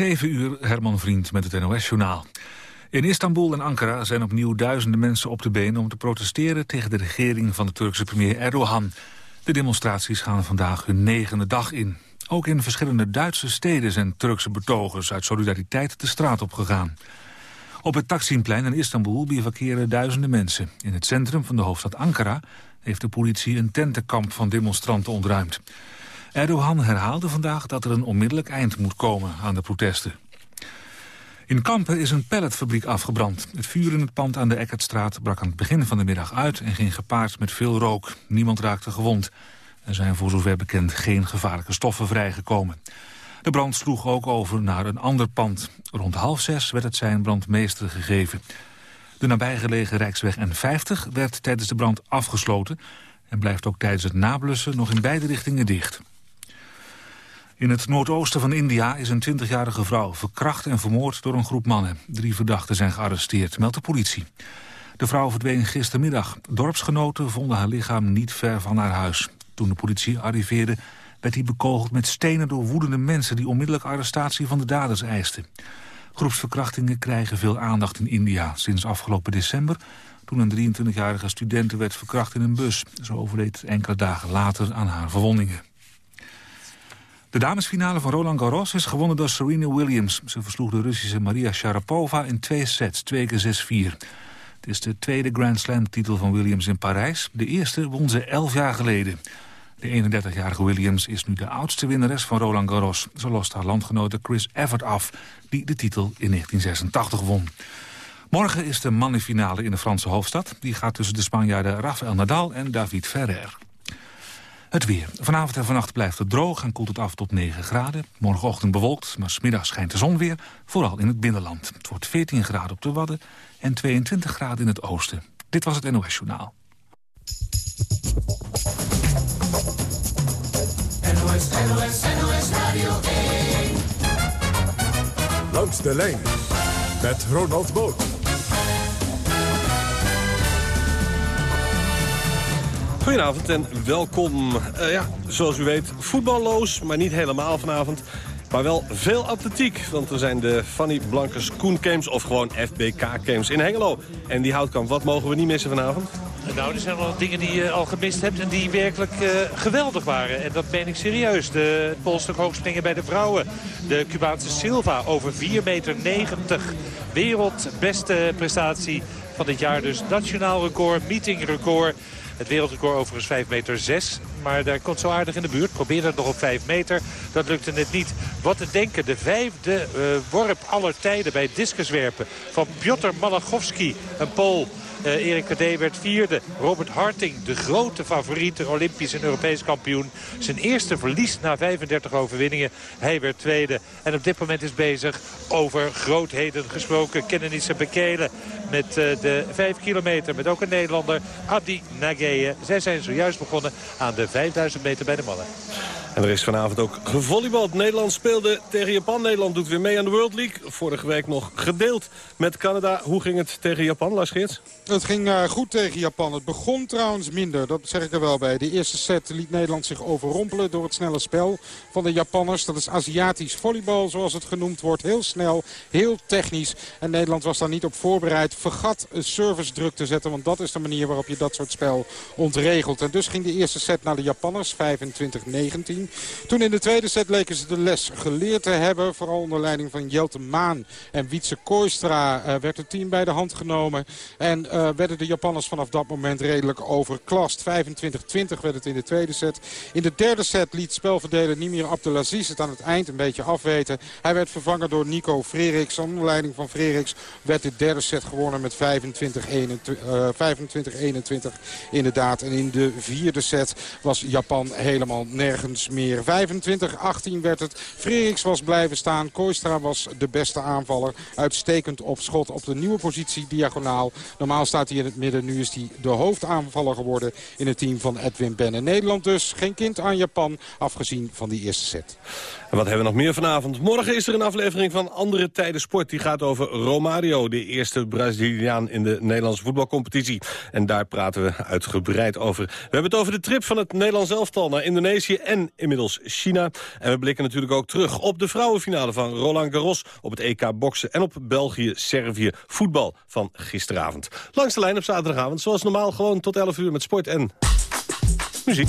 7 uur, Herman Vriend met het NOS-journaal. In Istanbul en Ankara zijn opnieuw duizenden mensen op de been... om te protesteren tegen de regering van de Turkse premier Erdogan. De demonstraties gaan vandaag hun negende dag in. Ook in verschillende Duitse steden zijn Turkse betogers... uit solidariteit de straat opgegaan. Op het Taksimplein in Istanbul bivakeren duizenden mensen. In het centrum van de hoofdstad Ankara heeft de politie een tentenkamp van demonstranten ontruimd. Erdogan herhaalde vandaag dat er een onmiddellijk eind moet komen aan de protesten. In Kampen is een pelletfabriek afgebrand. Het vuur in het pand aan de Eckertstraat brak aan het begin van de middag uit... en ging gepaard met veel rook. Niemand raakte gewond. Er zijn voor zover bekend geen gevaarlijke stoffen vrijgekomen. De brand sloeg ook over naar een ander pand. Rond half zes werd het zijn brandmeester gegeven. De nabijgelegen Rijksweg N50 werd tijdens de brand afgesloten... en blijft ook tijdens het nablussen nog in beide richtingen dicht. In het noordoosten van India is een 20-jarige vrouw verkracht en vermoord door een groep mannen. Drie verdachten zijn gearresteerd, meldt de politie. De vrouw verdween gistermiddag. Dorpsgenoten vonden haar lichaam niet ver van haar huis. Toen de politie arriveerde werd hij bekogeld met stenen door woedende mensen... die onmiddellijk arrestatie van de daders eisten. Groepsverkrachtingen krijgen veel aandacht in India. Sinds afgelopen december, toen een 23-jarige student werd verkracht in een bus. Ze overleed enkele dagen later aan haar verwondingen. De damesfinale van Roland Garros is gewonnen door Serena Williams. Ze versloeg de Russische Maria Sharapova in twee sets, 2 keer 6-4. Het is de tweede Grand Slam-titel van Williams in Parijs. De eerste won ze elf jaar geleden. De 31-jarige Williams is nu de oudste winnares van Roland Garros. Ze lost haar landgenote Chris Evert af, die de titel in 1986 won. Morgen is de mannenfinale in de Franse hoofdstad. Die gaat tussen de Spanjaarden Rafael Nadal en David Ferrer. Het weer. Vanavond en vannacht blijft het droog en koelt het af tot 9 graden. Morgenochtend bewolkt, maar smiddag schijnt de zon weer. Vooral in het binnenland. Het wordt 14 graden op de Wadden en 22 graden in het oosten. Dit was het NOS Journaal. NOS, NOS, NOS Radio 1. Langs de lijn met Ronald Boot. Goedenavond en welkom. Uh, ja, zoals u weet, voetballoos, maar niet helemaal vanavond. Maar wel veel atletiek, want er zijn de Fanny Blankers Koen Games... of gewoon FBK Games in Hengelo. En die houtkamp, wat mogen we niet missen vanavond? Nou, er zijn wel dingen die je al gemist hebt en die werkelijk uh, geweldig waren. En dat meen ik serieus. De, polstuk hoogspringen bij de vrouwen. De Cubaanse Silva over 4,90 meter. Wereldbeste prestatie van dit jaar. Dus nationaal record, meetingrecord. Het wereldrecord overigens 5 meter 6. Maar daar komt zo aardig in de buurt. Probeerde het nog op 5 meter. Dat lukte net niet. Wat te denken. De vijfde uh, worp aller tijden bij discuswerpen van Piotr Malachowski. Een Pool. Uh, Erik Kadé werd vierde. Robert Harting, de grote favoriet, Olympisch en Europees kampioen. Zijn eerste verlies na 35 overwinningen. Hij werd tweede. En op dit moment is bezig over grootheden gesproken. Kenenisse Bekele met uh, de 5 kilometer. Met ook een Nederlander, Adi Nageye. Zij zijn zojuist begonnen aan de 5000 meter bij de mannen. En er is vanavond ook gevolleybald. Nederland speelde tegen Japan. Nederland doet weer mee aan de World League. Vorige week nog gedeeld met Canada. Hoe ging het tegen Japan, Lars Geerts? Het ging uh, goed tegen Japan. Het begon trouwens minder, dat zeg ik er wel bij. De eerste set liet Nederland zich overrompelen door het snelle spel van de Japanners. Dat is Aziatisch volleybal, zoals het genoemd wordt. Heel snel, heel technisch. En Nederland was daar niet op voorbereid. Vergat service druk te zetten, want dat is de manier waarop je dat soort spel ontregelt. En dus ging de eerste set naar de Japanners, 25-19. Toen in de tweede set leken ze de les geleerd te hebben. Vooral onder leiding van Jelte Maan en Wietse Kooistra uh, werd het team bij de hand genomen. En uh, werden de Japanners vanaf dat moment redelijk overklast. 25-20 werd het in de tweede set. In de derde set liet spelverdeler Nimir Abdelaziz het aan het eind een beetje afweten. Hij werd vervangen door Nico Freriks. Onder leiding van Freriks werd de derde set gewonnen met 25-21. Uh, 25 inderdaad. En in de vierde set was Japan helemaal nergens meer. 25-18 werd het. Freriks was blijven staan. Koistra was de beste aanvaller. Uitstekend op schot op de nieuwe positie diagonaal. Normaal staat hij in het midden. Nu is hij de hoofdaanvaller geworden in het team van Edwin Benne. Nederland dus geen kind aan Japan, afgezien van die eerste set. En wat hebben we nog meer vanavond? Morgen is er een aflevering van Andere Tijden Sport. Die gaat over Romario, de eerste Braziliaan in de Nederlandse voetbalcompetitie. En daar praten we uitgebreid over. We hebben het over de trip van het Nederlands elftal naar Indonesië en inmiddels China. En we blikken natuurlijk ook terug op de vrouwenfinale van Roland Garros... op het EK boksen en op België-Servië voetbal van gisteravond. Langs de lijn op zaterdagavond, zoals normaal gewoon tot 11 uur met sport en muziek.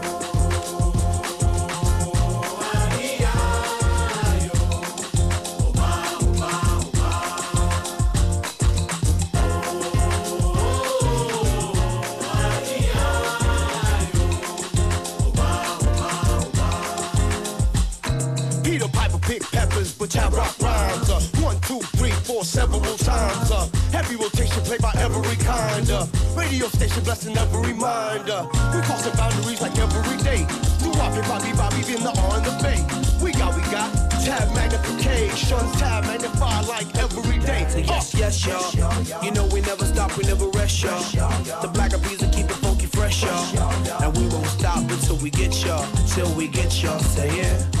Heavy rotation played by every kind. Uh, radio station blessing every mind. Uh, we crossing boundaries like every day. Do Bobby, Bobby, Bobby, been the on the bay. We got, we got tab magnification, tab magnify like every day. So yes, yes, y'all. You know we never stop, we never rest, y'all. The black of will keep it funky fresh, y'all. And we won't stop until we get y'all, till we get y'all. Say yeah.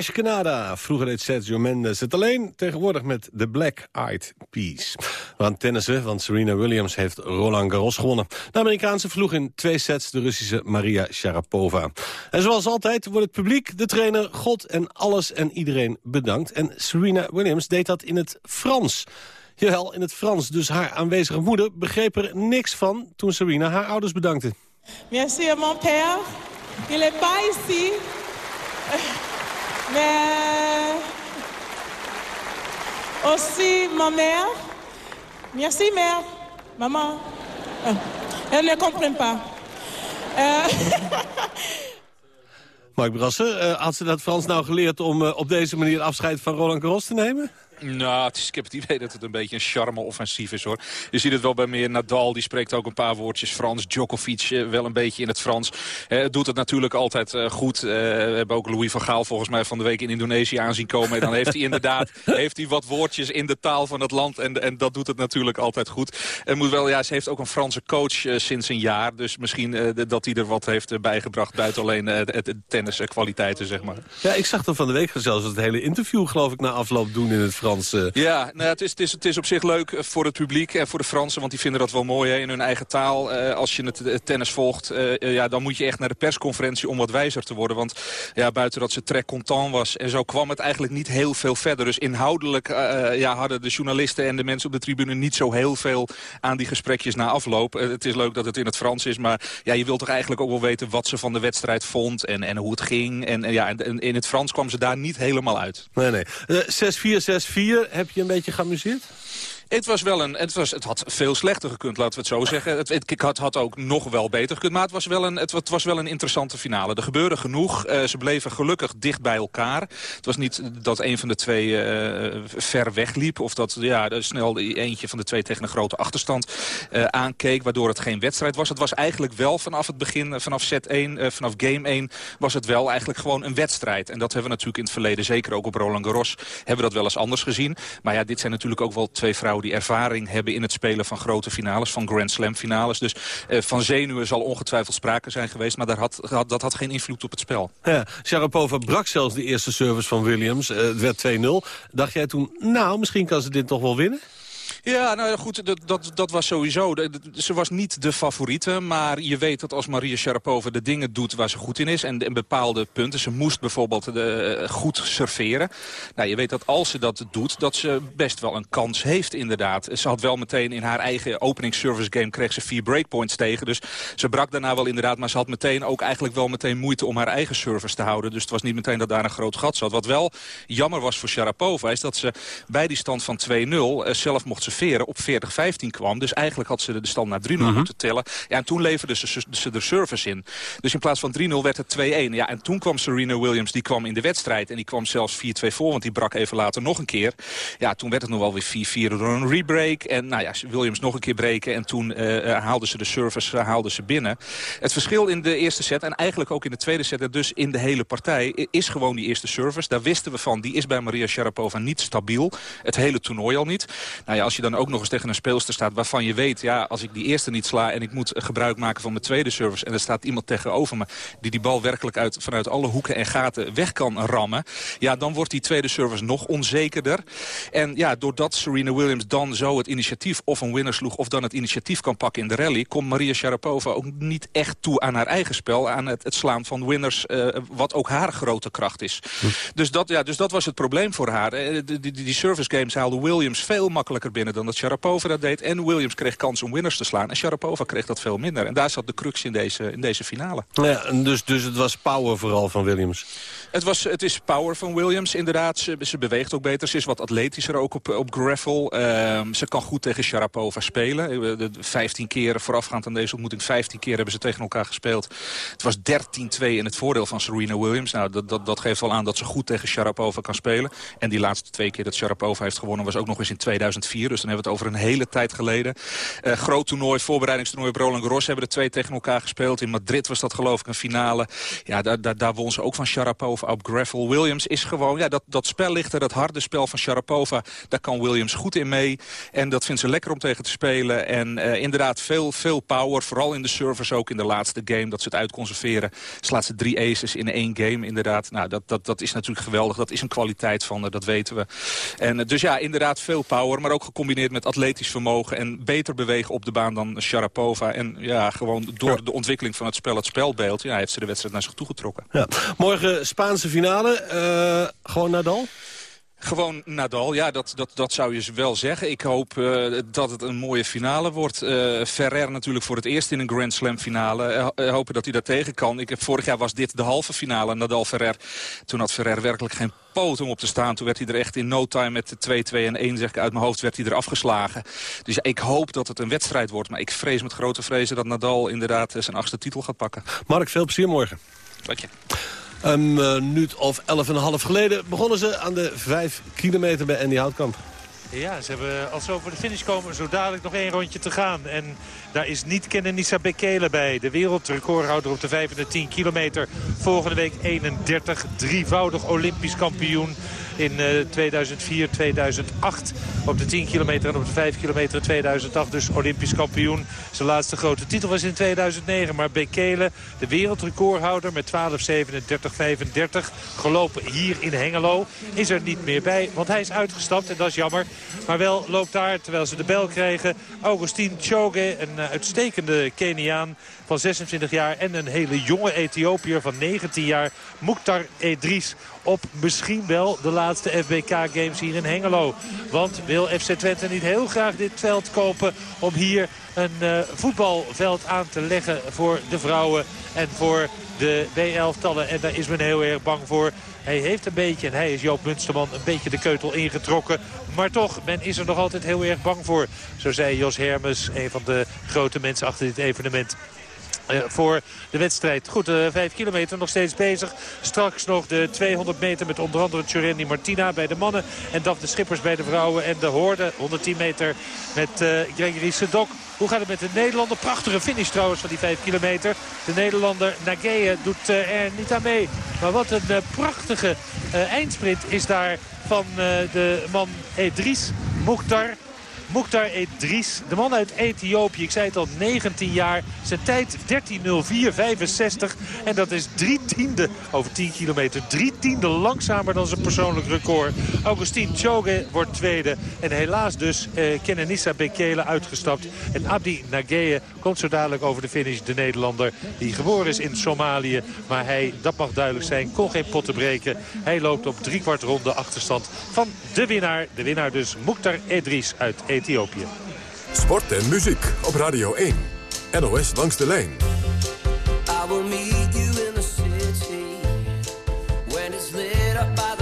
Mashkanada. Vroeger deed Sergio Mendes het alleen. Tegenwoordig met de Black Eyed Peas. We gaan tennissen, want Serena Williams heeft Roland Garros gewonnen. De Amerikaanse vloeg in twee sets de Russische Maria Sharapova. En zoals altijd wordt het publiek, de trainer, God en alles en iedereen bedankt. En Serena Williams deed dat in het Frans. Jawel, in het Frans. Dus haar aanwezige moeder begreep er niks van toen Serena haar ouders bedankte. Merci à mon père. Il est pas ici. Mais aussi ma mère. Merci mère. Maman. Euh, Elle ne comprend pas. Euh, Mark Brasser, eh, had ze dat Frans nou geleerd om eh, op deze manier afscheid van Roland Garros te nemen? Nou, het is, ik heb het idee dat het een beetje een charme-offensief is, hoor. Je ziet het wel bij meer Nadal, die spreekt ook een paar woordjes Frans. Djokovic eh, wel een beetje in het Frans. Eh, doet het natuurlijk altijd eh, goed. Eh, we hebben ook Louis van Gaal volgens mij van de week in Indonesië aanzien komen. En dan heeft hij inderdaad heeft hij wat woordjes in de taal van het land. En, en dat doet het natuurlijk altijd goed. En moet wel, ja, ze heeft ook een Franse coach sinds een jaar. Dus misschien dat hij er wat heeft bijgebracht buiten alleen het, tenniskwaliteiten, zeg maar. Ja, ik zag hem van de week zelfs het hele interview, geloof ik, na afloop doen in het Frans. Ja, nou, het, is, het, is, het is op zich leuk eh, voor het publiek en voor de Fransen. Want die vinden dat wel mooi hè, in hun eigen taal. Eh, als je het, tennis volgt, eh, ja, dan moet je echt naar de persconferentie om wat wijzer te worden. Want ja, buiten dat ze très content was en zo kwam het eigenlijk niet heel veel verder. Dus inhoudelijk ja, hadden de journalisten en de mensen op de tribune niet zo heel veel aan die gesprekjes na afloop. Het is leuk dat het in het Frans is, maar ja, je wilt toch eigenlijk ook wel weten wat ze van de wedstrijd vond en, en hoe het ging. En, en ja, en, in het Frans kwam ze daar niet helemaal uit. Nee, nee. Eh, 6-4, 6-4, heb je een beetje geamuseerd? Het was wel een, het, was, het had veel slechter gekund, laten we het zo zeggen. Het, het had, had ook nog wel beter gekund, maar het was wel een, het, was wel een interessante finale. Er gebeurde genoeg. Eh, ze bleven gelukkig dicht bij elkaar. Het was niet dat een van de twee uh, ver wegliep. Of dat ja, snel eentje van de twee tegen een grote achterstand uh, aankeek. Waardoor het geen wedstrijd was. Het was eigenlijk wel vanaf het begin, vanaf set 1, vanaf game 1... was het wel eigenlijk gewoon een wedstrijd. En dat hebben we natuurlijk in het verleden, zeker ook op Roland Garros... hebben we dat wel eens anders gezien. Maar ja, dit zijn natuurlijk ook wel twee vrouwen die ervaring hebben... in het spelen van grote finales, van Grand Slam finales. Dus van zenuwen zal ongetwijfeld sprake zijn geweest. Maar daar had, dat had geen invloed op het spel. Ja, Sharapova brak zelfs de eerste service van Williams. Uh, het werd 2-0. Dacht jij toen, nou, misschien kan ze dit toch wel winnen? Ja, nou goed, dat, dat, dat was sowieso. Ze was niet de favoriete, maar je weet dat als Maria Sharapova de dingen doet waar ze goed in is... en, bepaalde punten, ze moest bijvoorbeeld de, uh, goed serveren. Nou, je weet dat als ze dat doet, dat ze best wel een kans heeft inderdaad. Ze had wel meteen in haar eigen opening service game... kreeg ze vier breakpoints tegen, dus ze brak daarna wel inderdaad... maar ze had meteen ook eigenlijk wel meteen moeite om haar eigen service te houden. Dus het was niet meteen dat daar een groot gat zat. Wat wel jammer was voor Sharapova, is dat ze bij die stand van 2-0 uh, zelf mocht observeren op 40-15 kwam. Dus eigenlijk had ze de stand naar 3-0 Mhm. moeten tellen. Ja, en toen leverde ze, ze, de service in. Dus in plaats van 3-0 werd het 2-1. Ja, en toen kwam Serena Williams, die kwam in de wedstrijd. En die kwam zelfs 4-2 voor, want die brak even later nog een keer. Ja, toen werd het nog wel weer 4-4 door een rebreak. En nou ja, Williams nog een keer breken. En toen uh, haalden ze de service uh, haalden ze binnen. Het verschil in de eerste set en eigenlijk ook in de tweede set... en dus in de hele partij, is gewoon die eerste service. Daar wisten we van, die is bij Maria Sharapova niet stabiel. Het hele toernooi al niet. Nou ja, als je dan ook nog eens tegen een speelster staat waarvan je weet... ja, als ik die eerste niet sla en ik moet gebruik maken van mijn tweede service... en er staat iemand tegenover me die die bal werkelijk uit, vanuit alle hoeken en gaten weg kan rammen... ja, dan wordt die tweede service nog onzekerder. En ja, doordat Serena Williams dan zo het initiatief of een winner sloeg... of dan het initiatief kan pakken in de rally... komt Maria Sharapova ook niet echt toe aan haar eigen spel... aan het, het slaan van winners, uh, wat ook haar grote kracht is. Hm. Dus, dat, ja, dus dat was het probleem voor haar. Die, die, die service games haalde Williams veel makkelijker binnen dan dat Sharapova dat deed. En Williams kreeg kans om winners te slaan. En Sharapova kreeg dat veel minder. En daar zat de crux in deze, in deze finale. Ja, dus, dus het was power vooral van Williams. Het, was, het is power van Williams, inderdaad. Ze, ze beweegt ook beter. Ze is wat atletischer ook op, op gravel. Uh, ze kan goed tegen Sharapova spelen. De 15 keer voorafgaand aan deze ontmoeting, 15 keer hebben ze tegen elkaar gespeeld. Het was 13-2 in het voordeel van Serena Williams. Nou, dat, dat, dat geeft wel aan dat ze goed tegen Sharapova kan spelen. En die laatste twee keer dat Sharapova heeft gewonnen was ook nog eens in 2004. Dus dan hebben we het over een hele tijd geleden. Uh, groot toernooi, voorbereidingstoernooi op Roland Garros hebben de twee tegen elkaar gespeeld. In Madrid was dat geloof ik een finale. Ja, daar, daar, daar won ze ook van Sharapova op gravel. Williams is gewoon, ja, dat, dat spel ligt er, dat harde spel van Sharapova, daar kan Williams goed in mee. En dat vindt ze lekker om tegen te spelen. En uh, inderdaad veel, veel power, vooral in de service ook in de laatste game, dat ze het uitconserveren. Slaat ze drie aces in één game, inderdaad. Nou, dat, dat, dat is natuurlijk geweldig. Dat is een kwaliteit van dat weten we. En uh, dus ja, inderdaad veel power, maar ook gecombineerd met atletisch vermogen en beter bewegen op de baan dan Sharapova. En ja, gewoon door ja. de ontwikkeling van het spel, het spelbeeld, ja, heeft ze de wedstrijd naar zich toegetrokken. Ja. Morgen Spaanse finale, uh, gewoon Nadal? Gewoon Nadal, ja, dat, dat, dat zou je wel zeggen. Ik hoop uh, dat het een mooie finale wordt. Uh, Ferrer natuurlijk voor het eerst in een Grand Slam finale. Uh, hopen dat hij daar tegen kan. Ik heb, vorig jaar was dit de halve finale, Nadal-Ferrer. Toen had Ferrer werkelijk geen poot om op te staan. Toen werd hij er echt in no time met de 2-2 en 1, zeg ik uit mijn hoofd, werd hij er afgeslagen. Dus ik hoop dat het een wedstrijd wordt. Maar ik vrees met grote vrezen dat Nadal inderdaad zijn achtste titel gaat pakken. Mark, veel plezier morgen. Dank je. Een minuut of elf en een half geleden begonnen ze aan de vijf kilometer bij Andy Houtkamp. Ja, ze hebben als ze over de finish komen zo dadelijk nog één rondje te gaan. En daar is niet Kenenisa Bekele bij. De wereldrecordhouder op de 5 en de 10 kilometer. Volgende week 31, drievoudig olympisch kampioen in uh, 2004, 2008. Op de 10 kilometer en op de 5 kilometer in 2008. Dus olympisch kampioen. Zijn laatste grote titel was in 2009. Maar Bekele, de wereldrecordhouder met 12.37.35. Gelopen hier in Hengelo. Is er niet meer bij, want hij is uitgestapt. En dat is jammer. Maar wel loopt daar, terwijl ze de bel kregen... Augustin Choge, een uitstekende Keniaan van 26 jaar... en een hele jonge Ethiopiër van 19 jaar, Mukhtar Edris op misschien wel de laatste FBK-games hier in Hengelo. Want wil FC Twente niet heel graag dit veld kopen om hier een uh, voetbalveld aan te leggen voor de vrouwen en voor de B-elftallen. En daar is men heel erg bang voor. Hij heeft een beetje, en hij is Joop Munsterman, een beetje de keutel ingetrokken. Maar toch, men is er nog altijd heel erg bang voor. Zo zei Jos Hermes, een van de grote mensen achter dit evenement. Eh, voor de wedstrijd. Goed, uh, vijf kilometer nog steeds bezig. Straks nog de 200 meter met onder andere Tjorendi Martina bij de mannen. En Daf de Schippers bij de vrouwen. En de Hoorde 110 meter met uh, Gregory Sedok. Hoe gaat het met de Nederlander? Prachtige finish trouwens van die 5 kilometer. De Nederlander Nageye doet er niet aan mee. Maar wat een prachtige eindsprint is daar van de man Edris Mukhtar. Mukhtar Edris, de man uit Ethiopië. Ik zei het al, 19 jaar. Zijn tijd 13.04.65. En dat is drie tiende over 10 kilometer. Drie tiende langzamer dan zijn persoonlijk record. Augustin Choge wordt tweede. En helaas dus eh, Kenenissa Bekele uitgestapt. En Abdi Nageye komt zo dadelijk over de finish. De Nederlander die geboren is in Somalië. Maar hij, dat mag duidelijk zijn, kon geen potten breken. Hij loopt op driekwart ronde achterstand van de winnaar. De winnaar dus Mukhtar Edris uit Ethiopië. Ethiopië. Sport en muziek op Radio 1. NOS langs de lijn. I will meet you in the city when it's lit up by the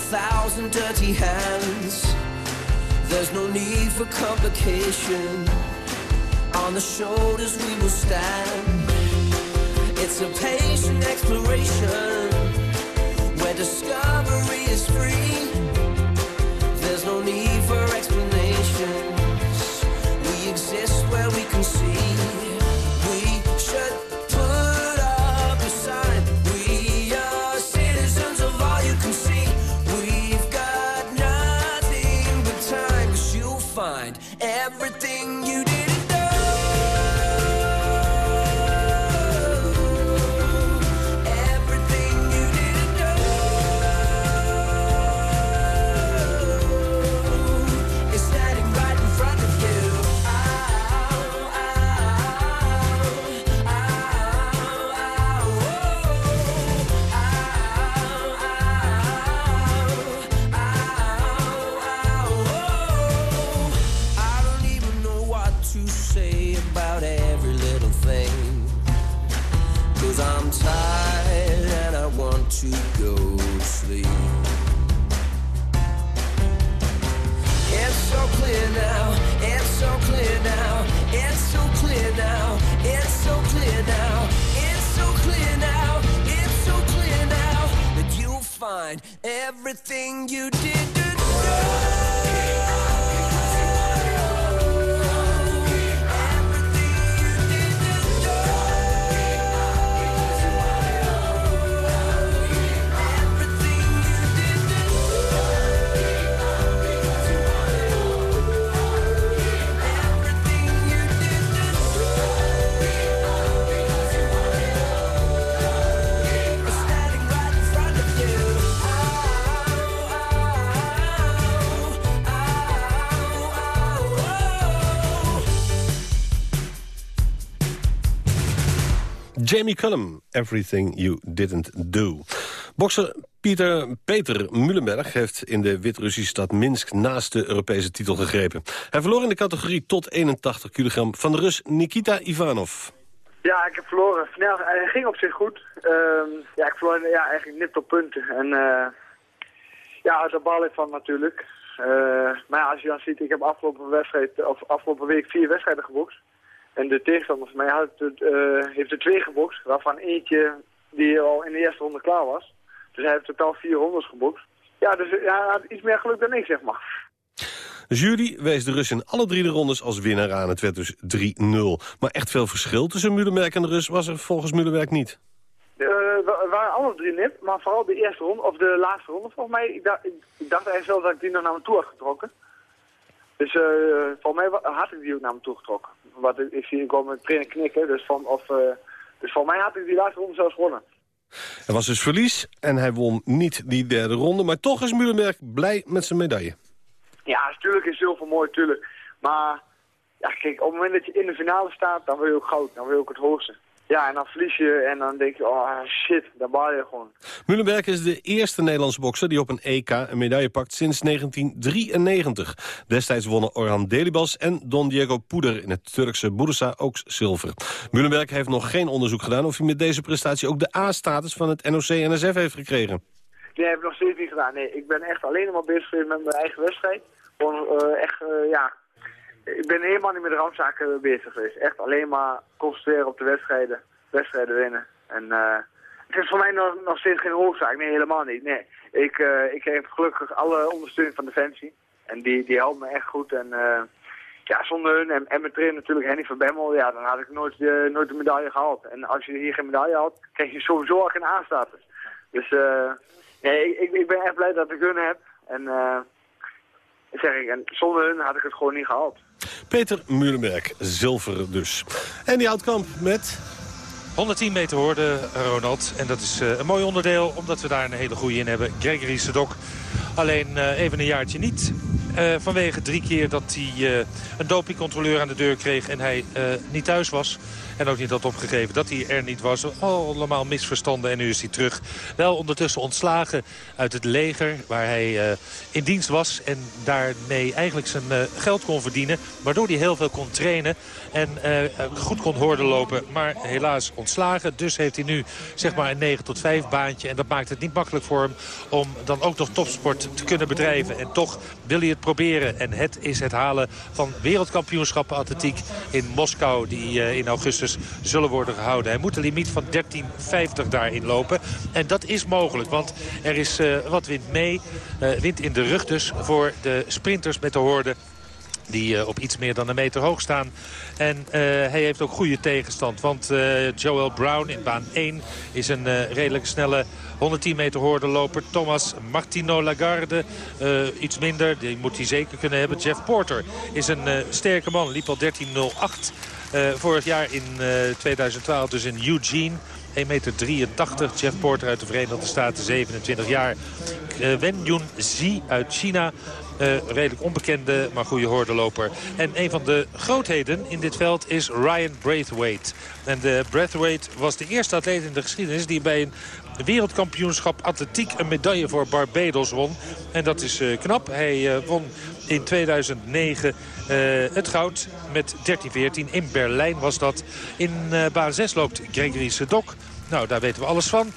thousand dirty hands. There's no need for complication. On the shoulders we will stand. It's a patient exploration where discovery is free. Everything you didn't Jamie Cullum, Everything You Didn't Do. Bokser Pieter Peter Mullenberg heeft in de Wit-Russische stad Minsk naast de Europese titel gegrepen. Hij verloor in de categorie tot 81 kilogram van de Rus Nikita Ivanov. Ja, ik heb verloren. Nou, hij ging op zich goed. Ehm, ja, ik verloor ja, eigenlijk nipt op punten. En eh ja, uit de bal van natuurlijk. Eh, maar ja, als je dan ziet, ik heb afgelopen, wedstrijd, of afgelopen week vier wedstrijden gebokst. En de tegenstander van mij had het, eh, heeft er twee gebokst, waarvan eentje die al in de eerste ronde klaar was. Dus hij heeft totaal vier rondes gebokst. Ja, dus ja, hij had iets meer geluk dan ik, zeg maar. De jury wees de Rus in alle drie de rondes als winnaar aan. Het werd dus 3-0. Maar echt veel verschil tussen Mulenberg en de Rus was er volgens Mulenberg niet. Eh, we waren alle drie nip, maar vooral de eerste ronde, of de laatste ronde volgens mij. Ik, dacht, ik dacht eigenlijk zelf dat ik die nog naar me toe had getrokken. Dus uh, volgens mij wa- had ik die ook naar me toe getrokken. Want ik, ik zie ik met trainer knikken, dus, van, of, eh, dus volgens mij had ik die laatste ronde zelfs gewonnen. Er was dus verlies en hij won niet die derde ronde. Maar toch is Mulenberg blij met zijn medaille. Ja, natuurlijk is zilver mooi, tuurlijk. Maar ja, kijk, op het moment dat je in de finale staat, dan wil je ook goud. Dan wil je ook het hoogste. Ja, en dan verlies je en dan denk je, oh shit, dan baal je gewoon. Mulenberg is de eerste Nederlandse bokser die op een EK een medaille pakt sinds 1993. Destijds wonnen Orhan Delibas en Don Diego Poeder in het Turkse Bursa ook zilver. Mulenberg heeft nog geen onderzoek gedaan of hij met deze prestatie ook de A-status van het NOC-NSF heeft gekregen. Die heb ik nog steeds niet gedaan. Nee, ik ben echt alleen maar bezig met mijn eigen wedstrijd. Gewoon eh, echt, eh, ja... Ik ben helemaal niet met de randzaken bezig geweest. Echt alleen maar concentreren op de wedstrijden. Wedstrijden winnen. En eh, het is voor mij nog, nog steeds geen hoofdzaak. Nee, helemaal niet. Nee. Ik, eh, ik gelukkig alle ondersteuning van Defensie. En die, die helpt me echt goed. En eh, ja, zonder hun en, en mijn trainer natuurlijk Henny van Bemmel, ja, dan had ik nooit, nooit de medaille gehaald. En als je hier geen medaille had, krijg je sowieso geen aanstatus. Dus nee, ik, ik ben echt blij dat ik hun heb. En zeg ik, en zonder hun had ik het gewoon niet gehaald. Peter Mulenberg, zilver dus. En die Houtkamp met... 110 meter hoorde Ronald. En dat is eh, een mooi onderdeel, omdat we daar een hele goede in hebben. Gregory Sedok. Alleen eh, even een jaartje niet. Eh, vanwege drie keer dat hij eh, een dopingcontroleur aan de deur kreeg en hij niet thuis was. En ook niet had opgegeven dat hij er niet was. Allemaal misverstanden en nu is hij terug. Wel ondertussen ontslagen uit het leger waar hij eh, in dienst was. En daarmee eigenlijk zijn eh, geld kon verdienen. Waardoor hij heel veel kon trainen en eh, goed kon hoorden lopen. Maar helaas ontslagen. Dus heeft hij nu zeg maar een 9 tot 5 baantje. En dat maakt het niet makkelijk voor hem om dan ook nog topsport te kunnen bedrijven. En toch wil hij het proberen. En het is het halen van wereldkampioenschappen atletiek in Moskou. Die in augustus zullen worden gehouden. Hij moet de limiet van 13,50 daarin lopen. En dat is mogelijk, want er is eh, wat wind mee. Eh, wind in de rug dus voor de sprinters met de horde die eh, op iets meer dan een meter hoog staan. En hij heeft ook goede tegenstand. Want eh, Joel Brown in baan 1 is een redelijk snelle 110 meter hoordeloper. Thomas Martino Lagarde iets minder. Die moet hij zeker kunnen hebben. Jeff Porter is een sterke man. Liep al 13.08 eh, vorig jaar in eh, 2012 dus in Eugene. 1,83 meter. Jeff Porter uit de Verenigde Staten, 27 jaar. Uh, Wen Yun Zi uit China. Redelijk onbekende, maar goede hoordeloper. En een van de grootheden in dit veld is Ryan Braithwaite. En de Braithwaite was de eerste atleet in de geschiedenis... die bij een wereldkampioenschap atletiek een medaille voor Barbados won. En dat is knap. Hij won in 2009 het goud met 13-14. In Berlijn was dat. In baan 6 loopt Gregory Sedok. Nou, daar weten we alles van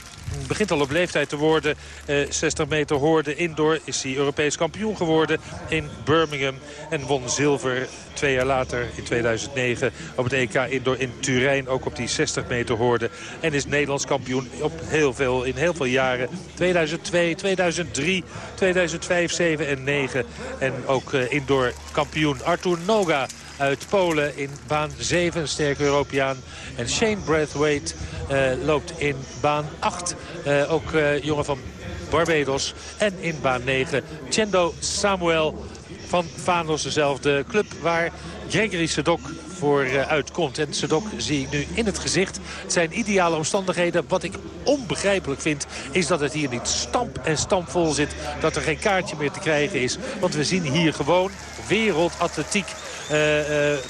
begint al op leeftijd te worden. Uh, 60 meter hoorde indoor is hij Europees kampioen geworden in Birmingham. En won zilver twee jaar later in 2009 op het EK indoor in Turijn. Ook op die 60 meter hoorde. En is Nederlands kampioen op heel veel, in heel veel jaren. 2002, 2003, 2005, 7 en 9. En ook uh, indoor kampioen Artur Noga uit Polen in baan 7, een sterke Europeaan. En Shane Braithwaite uh, loopt in baan 8. Uh, ook uh, jongen van Barbados. En in baan 9 Chendo Samuel van Vanos, dezelfde club waar Gregory Sedok voor uitkomt. En Sedok zie ik nu in het gezicht. Het zijn ideale omstandigheden. Wat ik onbegrijpelijk vind is dat het hier niet stamp en stampvol zit. Dat er geen kaartje meer te krijgen is. Want we zien hier gewoon wereldatletiek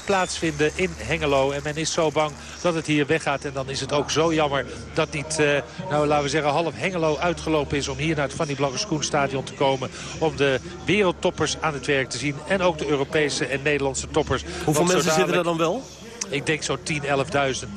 plaatsvinden in Hengelo. En men is zo bang dat het hier weggaat. En dan is het ook zo jammer dat niet, uh, nou laten we zeggen, half Hengelo uitgelopen is... om hier naar het Fanny Blankers-Koen-stadion te komen. Om de wereldtoppers aan het werk te zien. En ook de Europese en Nederlandse toppers. Hoeveel mensen zitten er dan wel? Ik denk zo'n 10, 11.000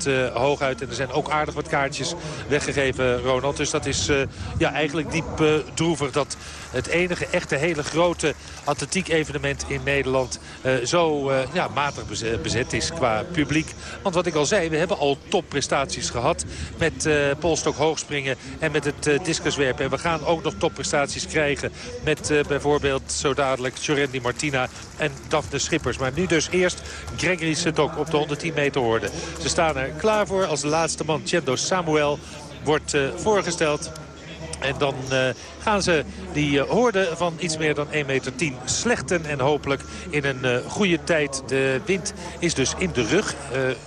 uh, hooguit. En er zijn ook aardig wat kaartjes weggegeven, Ronald. Dus dat is uh, ja, eigenlijk diep uh, droevig dat het enige echte hele grote atletiek evenement in Nederland uh, zo ja, matig bezet is qua publiek. Want wat ik al zei, we hebben al topprestaties gehad met polstok hoogspringen en met het discuswerpen. En we gaan ook nog topprestaties krijgen met bijvoorbeeld zo dadelijk Jorendi Martina en Daphne Schippers. Maar nu dus eerst Gregory Sedok op de 110 meter hoorde. Ze staan er klaar voor als de laatste man Chendo Samuel wordt voorgesteld. En dan uh, gaan ze die uh, hoorde van iets meer dan 1,10 meter slechten. En hopelijk in een uh, goede tijd. De wind is dus in de rug.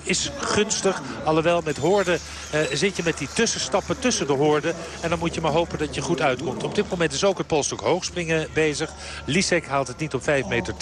is gunstig. Alhoewel met hoorden zit je met die tussenstappen tussen de hoorden. En dan moet je maar hopen dat je goed uitkomt. Op dit moment is ook het polstok hoogspringen bezig. Lisek haalt het niet op 5,20 meter.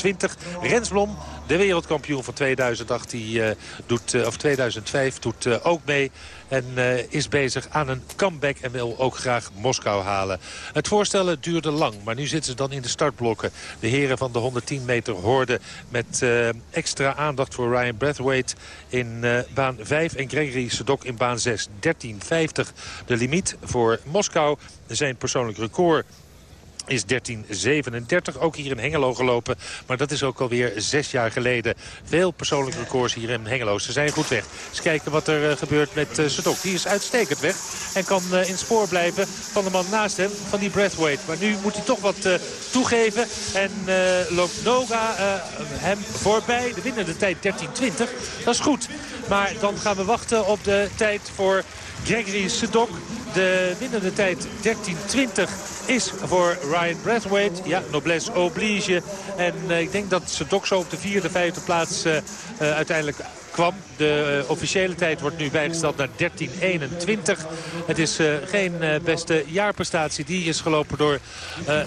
Rensblom, de wereldkampioen van 2008, die, doet, of 2005, doet ook mee. En uh, is bezig aan een comeback en wil ook graag Moskou halen. Het voorstellen duurde lang, maar nu zitten ze dan in de startblokken. De heren van de 110 meter hoorden met uh, extra aandacht voor Ryan Brathwaite in uh, baan 5 en Gregory Sedok in baan 6. 13.50 de limiet voor Moskou. Zijn persoonlijk record is 13.37. Ook hier in Hengelo gelopen. Maar dat is ook alweer zes jaar geleden. Veel persoonlijke records hier in Hengelo. Ze zijn goed weg. Eens kijken wat er uh, gebeurt met uh, Sedok. Die is uitstekend weg. En kan uh, in spoor blijven van de man naast hem. Van die Breathwaite. Maar nu moet hij toch wat toegeven. En loopt Noga hem voorbij. De winnende tijd 13.20. Dat is goed. Maar dan gaan we wachten op de tijd voor Gregory Sedok. De winnende tijd 13.20 is voor Ryan Brathwaite. Ja, noblesse oblige. En uh, ik denk dat Sedok zo op de vierde, vijfde plaats uh, uh, uiteindelijk kwam. De officiële tijd wordt nu bijgesteld naar 13.21. Het is geen beste jaarprestatie. Die is gelopen door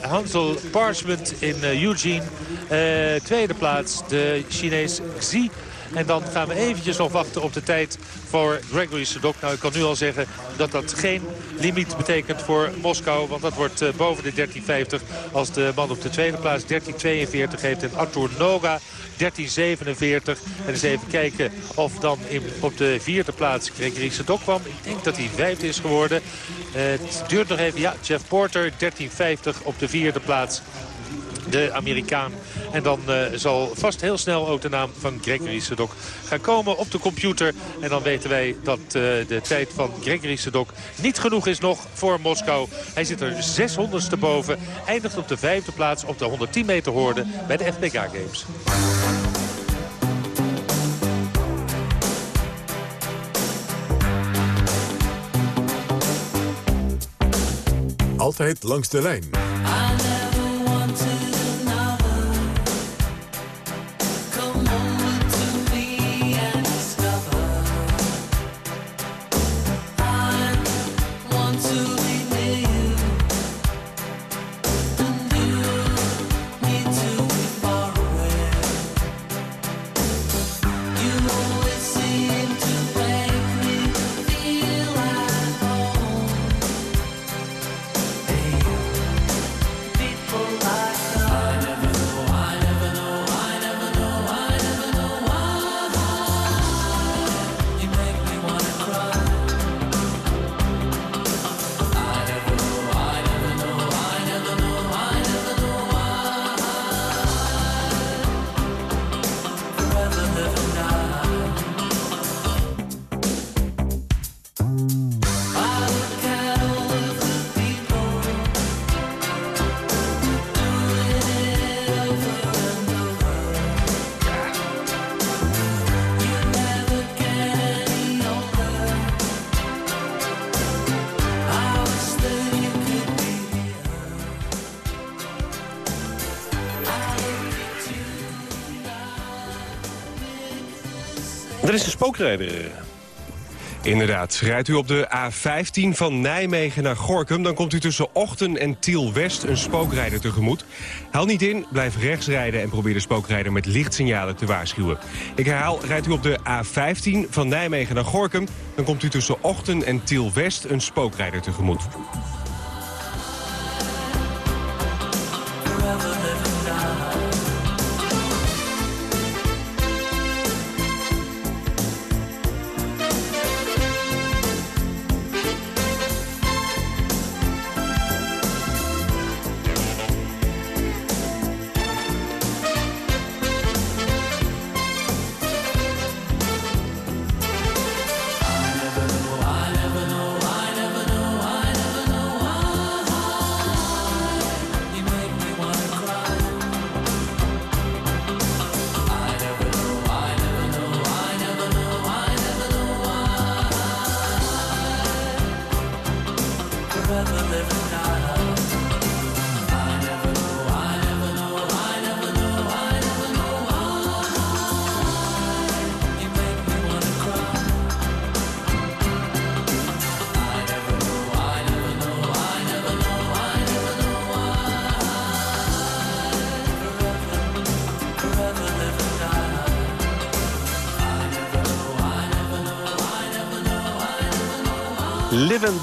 Hansel Parchment in Eugene. tweede plaats de Chinees Xi. En dan gaan we eventjes nog wachten op de tijd voor Gregory Sedok. Nou, ik kan nu al zeggen dat dat geen limiet betekent voor Moskou. Want dat wordt uh, boven de 13.50 als de man op de tweede plaats 13.42 heeft. En Artur Noga 13.47. En eens even kijken of dan in, op de vierde plaats Gregory Sedok kwam. Ik denk dat hij vijfde is geworden. Uh, het duurt nog even. Ja, Jeff Porter 13.50 op de vierde plaats de Amerikaan. En dan uh, zal vast heel snel ook de naam van Gregory Sedok gaan komen op de computer. En dan weten wij dat uh, de tijd van Gregory Sedok niet genoeg is nog voor Moskou. Hij zit er 600ste boven. Eindigt op de vijfde plaats op de 110 meter hoorde bij de FBK Games. Altijd langs de lijn. Spookrijder. Inderdaad. Rijdt u op de A15 van Nijmegen naar Gorkum... dan komt u tussen Ochten en Tiel-West een spookrijder tegemoet. Haal niet in, blijf rechts rijden... en probeer de spookrijder met lichtsignalen te waarschuwen. Ik herhaal, rijdt u op de A15 van Nijmegen naar Gorkum... dan komt u tussen Ochten en Tiel-West een spookrijder tegemoet.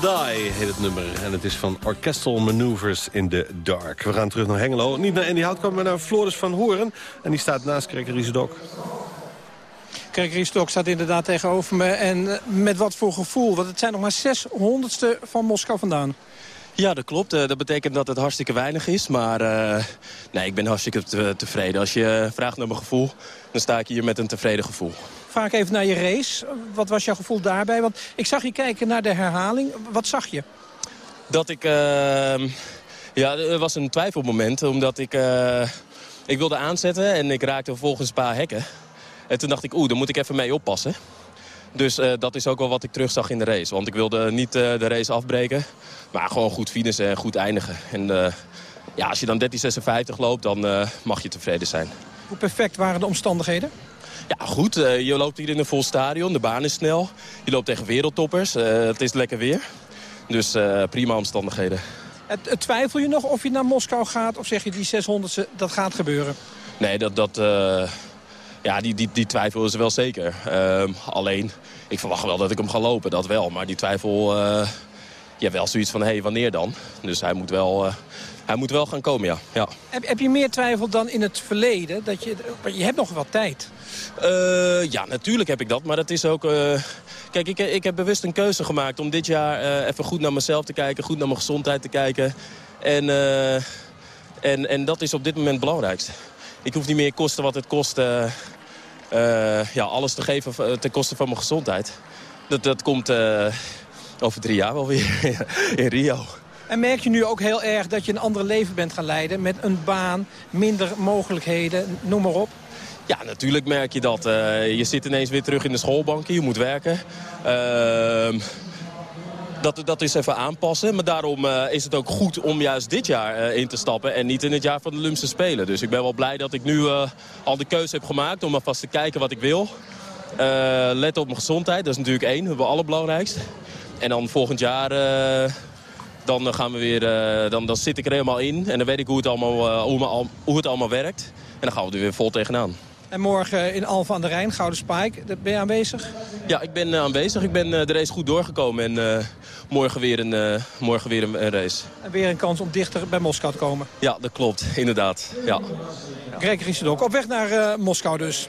Die heet het nummer. En het is van Orchestral Maneuvers in the Dark. We gaan terug naar Hengelo. Niet naar Andy Hout, maar naar Floris van Horen. En die staat naast Kerkeries Dok. Kerkeries Dok staat inderdaad tegenover me. En eh, met wat voor gevoel? Want het zijn nog maar 600ste van Moskou vandaan. Ja, dat klopt. Eh, dat betekent dat het hartstikke weinig is. Maar uh, nee, ik ben hartstikke te tevreden. Als je vraagt naar mijn gevoel, dan sta ik hier met een tevreden gevoel. Vaak even naar je race. Wat was jouw gevoel daarbij? Want ik zag je kijken naar de herhaling. Wat zag je? Dat ik... Uh, ja, er was een twijfelmoment. Omdat ik... Uh, ik wilde aanzetten en ik raakte vervolgens een paar hekken. En toen dacht ik, oeh, daar moet ik even mee oppassen. Dus uh, dat is ook wel wat ik terugzag in de race. Want ik wilde niet de race afbreken. Maar gewoon goed finishen en goed eindigen. En ja, als je dan 13.56 loopt, dan mag je tevreden zijn. Hoe perfect waren de omstandigheden? Ja, goed. Uh, je loopt hier in een vol stadion. De baan is snel. Je loopt tegen wereldtoppers. Uh, het is lekker weer. Dus uh, prima omstandigheden. Twijfel je nog of je naar Moskou gaat? Of zeg je die 600ste, dat gaat gebeuren? Nee, dat, dat, ja, die, die, die twijfel is wel zeker. Ehm, alleen, ik verwacht wel dat ik hem ga lopen. Dat wel. Maar die twijfel... hebt wel zoiets van, hé, hey, wanneer dan? Dus hij moet wel hij moet wel gaan komen, ja. ja. Heb, heb je meer twijfel dan in het verleden? Dat je, je hebt nog wat tijd. Uh, ja, natuurlijk heb ik dat. Maar dat is ook... Uh, kijk, ik, ik heb bewust een keuze gemaakt om dit jaar even goed naar mezelf te kijken. Goed naar mijn gezondheid te kijken. En, en, en dat is op dit moment het belangrijkste. Ik hoef niet meer kosten wat het kost... ja, alles te geven ten koste van mijn gezondheid. Dat, dat komt over drie jaar wel weer in Rio. En merk je nu ook heel erg dat je een ander leven bent gaan leiden... met een baan, minder mogelijkheden, noem maar op? Ja, natuurlijk merk je dat. Uh, je zit ineens weer terug in de schoolbanken, je moet werken. Uh, dat, dat is even aanpassen. Maar daarom uh, is het ook goed om juist dit jaar uh, in te stappen... en niet in het jaar van de Lumse Spelen. Dus ik ben wel blij dat ik nu al de keuze heb gemaakt... om alvast te kijken wat ik wil. let op mijn gezondheid, dat is natuurlijk één. Het allerbelangrijkste. En dan volgend jaar dan, gaan we weer, uh, dan, dan zit ik er helemaal in. En dan weet ik hoe het allemaal, uh, hoe, hoe, het allemaal werkt. En dan gaan we er weer vol tegenaan. En morgen in Alfa aan de Rijn, Gouden Spike, ben je aanwezig? Ja, ik ben aanwezig. Ik ben de race goed doorgekomen. En morgen weer, een, morgen weer een, race. En weer een kans om dichter bij Moskou te komen? Ja, dat klopt. Inderdaad. Ja. Greg Riesedok, op weg naar Moskou dus.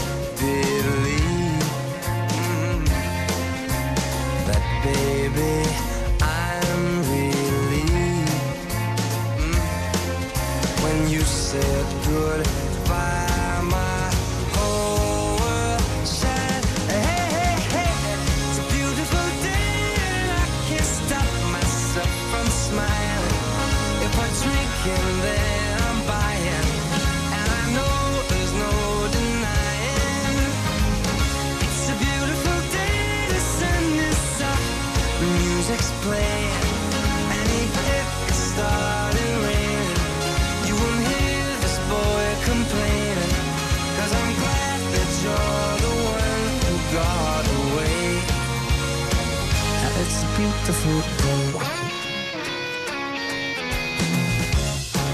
Beautiful day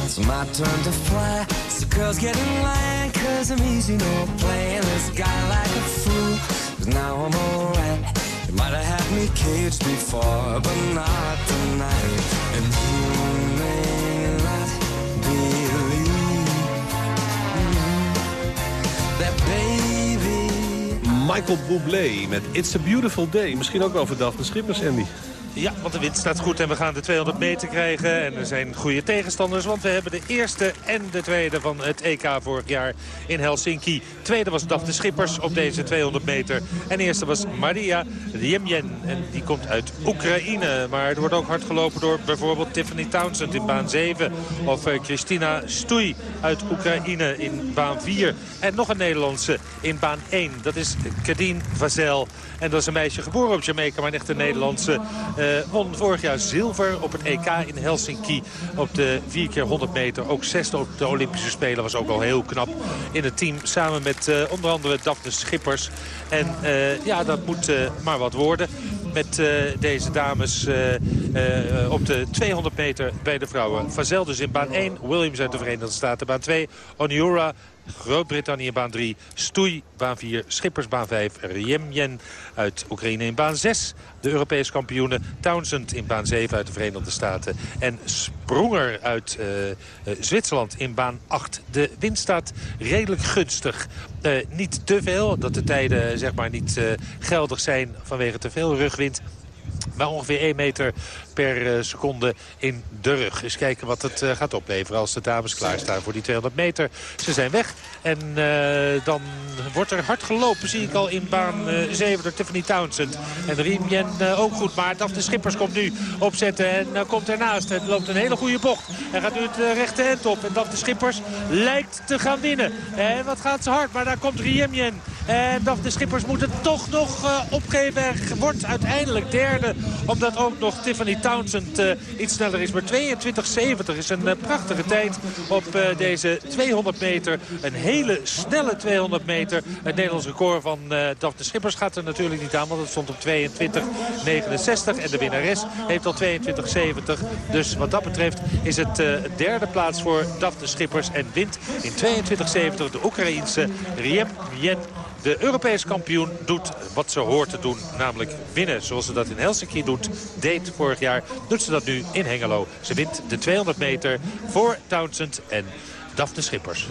It's my turn to fly So girls get in line Cause I'm easy, no playing this guy like a fool But now I'm alright you might have had me caged before, but not tonight. And you may not believe that baby. Michael Bublé met It's a Beautiful Day. Misschien ook over Daphne Schippers, Andy. Ja, want de wind staat goed en we gaan de 200 meter krijgen. En er zijn goede tegenstanders, want we hebben de eerste en de tweede van het EK vorig jaar in Helsinki. Tweede was Daphne Schippers op deze 200 meter. En eerste was Maria Riemjen. En die komt uit Oekraïne. Maar er wordt ook hard gelopen door bijvoorbeeld Tiffany Townsend in baan 7. Of eh, Christina Stoei uit Oekraïne in baan 4. En nog een Nederlandse in baan 1. Dat is Kadien Vazel. En dat is een meisje geboren op Jamaica, maar echt een Nederlandse. Eh, won vorig jaar zilver op het EK in Helsinki. Op de 4 keer 100 meter. Ook zesde op de Olympische Spelen was ook al heel knap in het team. Samen met eh, onder andere Daphne Schippers. En eh, ja, dat moet eh, maar wat worden met eh, deze dames eh, eh, op de 200 meter bij de vrouwen. Vazel dus in baan 1, Williams uit de Verenigde Staten baan 2, Oniura Groot-Brittannië baan 3, Stoei baan 4, Schippers baan 5, Riemjen uit Oekraïne in baan 6. De Europese kampioenen Townsend in baan 7 uit de Verenigde Staten. En Spronger uit eh, Zwitserland in baan 8. De wind staat redelijk gunstig. Eh, niet te veel, dat de tijden zeg maar niet geldig zijn vanwege te veel rugwind. Maar ongeveer 1 meter per eh, seconde in de rug. Eens kijken wat het eh, gaat opleveren als de dames klaarstaan voor die 200 meter. Ze zijn weg en eh, dan wordt er hard gelopen, zie ik al in baan eh, 7 door Tiffany Townsend. En Riemjen uh, ook goed, maar Daphne Schippers komt nu opzetten en uh, komt ernaast. Het loopt een hele goede bocht. Hij gaat nu het uh, rechte end op en Daphne Schippers lijkt te gaan winnen. En wat gaat ze hard, maar daar komt Riemjen. En Daphne Schippers moet het toch nog uh, opgeven. Er wordt uiteindelijk derde. Omdat ook nog Tiffany Townsend uh, iets sneller is. Maar 22,70 is een uh, prachtige tijd op deze 200 meter. Een hele snelle 200 meter. Het Nederlands record van Daphne Schippers gaat er natuurlijk niet aan. Want het stond op 22,69. En de winnares heeft al 22,70. Dus wat dat betreft is het derde plaats voor Daphne Schippers. En wint in 22,70 de Oekraïense Riem Yen de Europese kampioen doet wat ze hoort te doen. Namelijk winnen zoals ze dat in Helsinki doet. Deed vorig jaar. Doet ze dat nu in Hengelo. Ze wint de 200 meter voor Townsend en Daphne Schippers.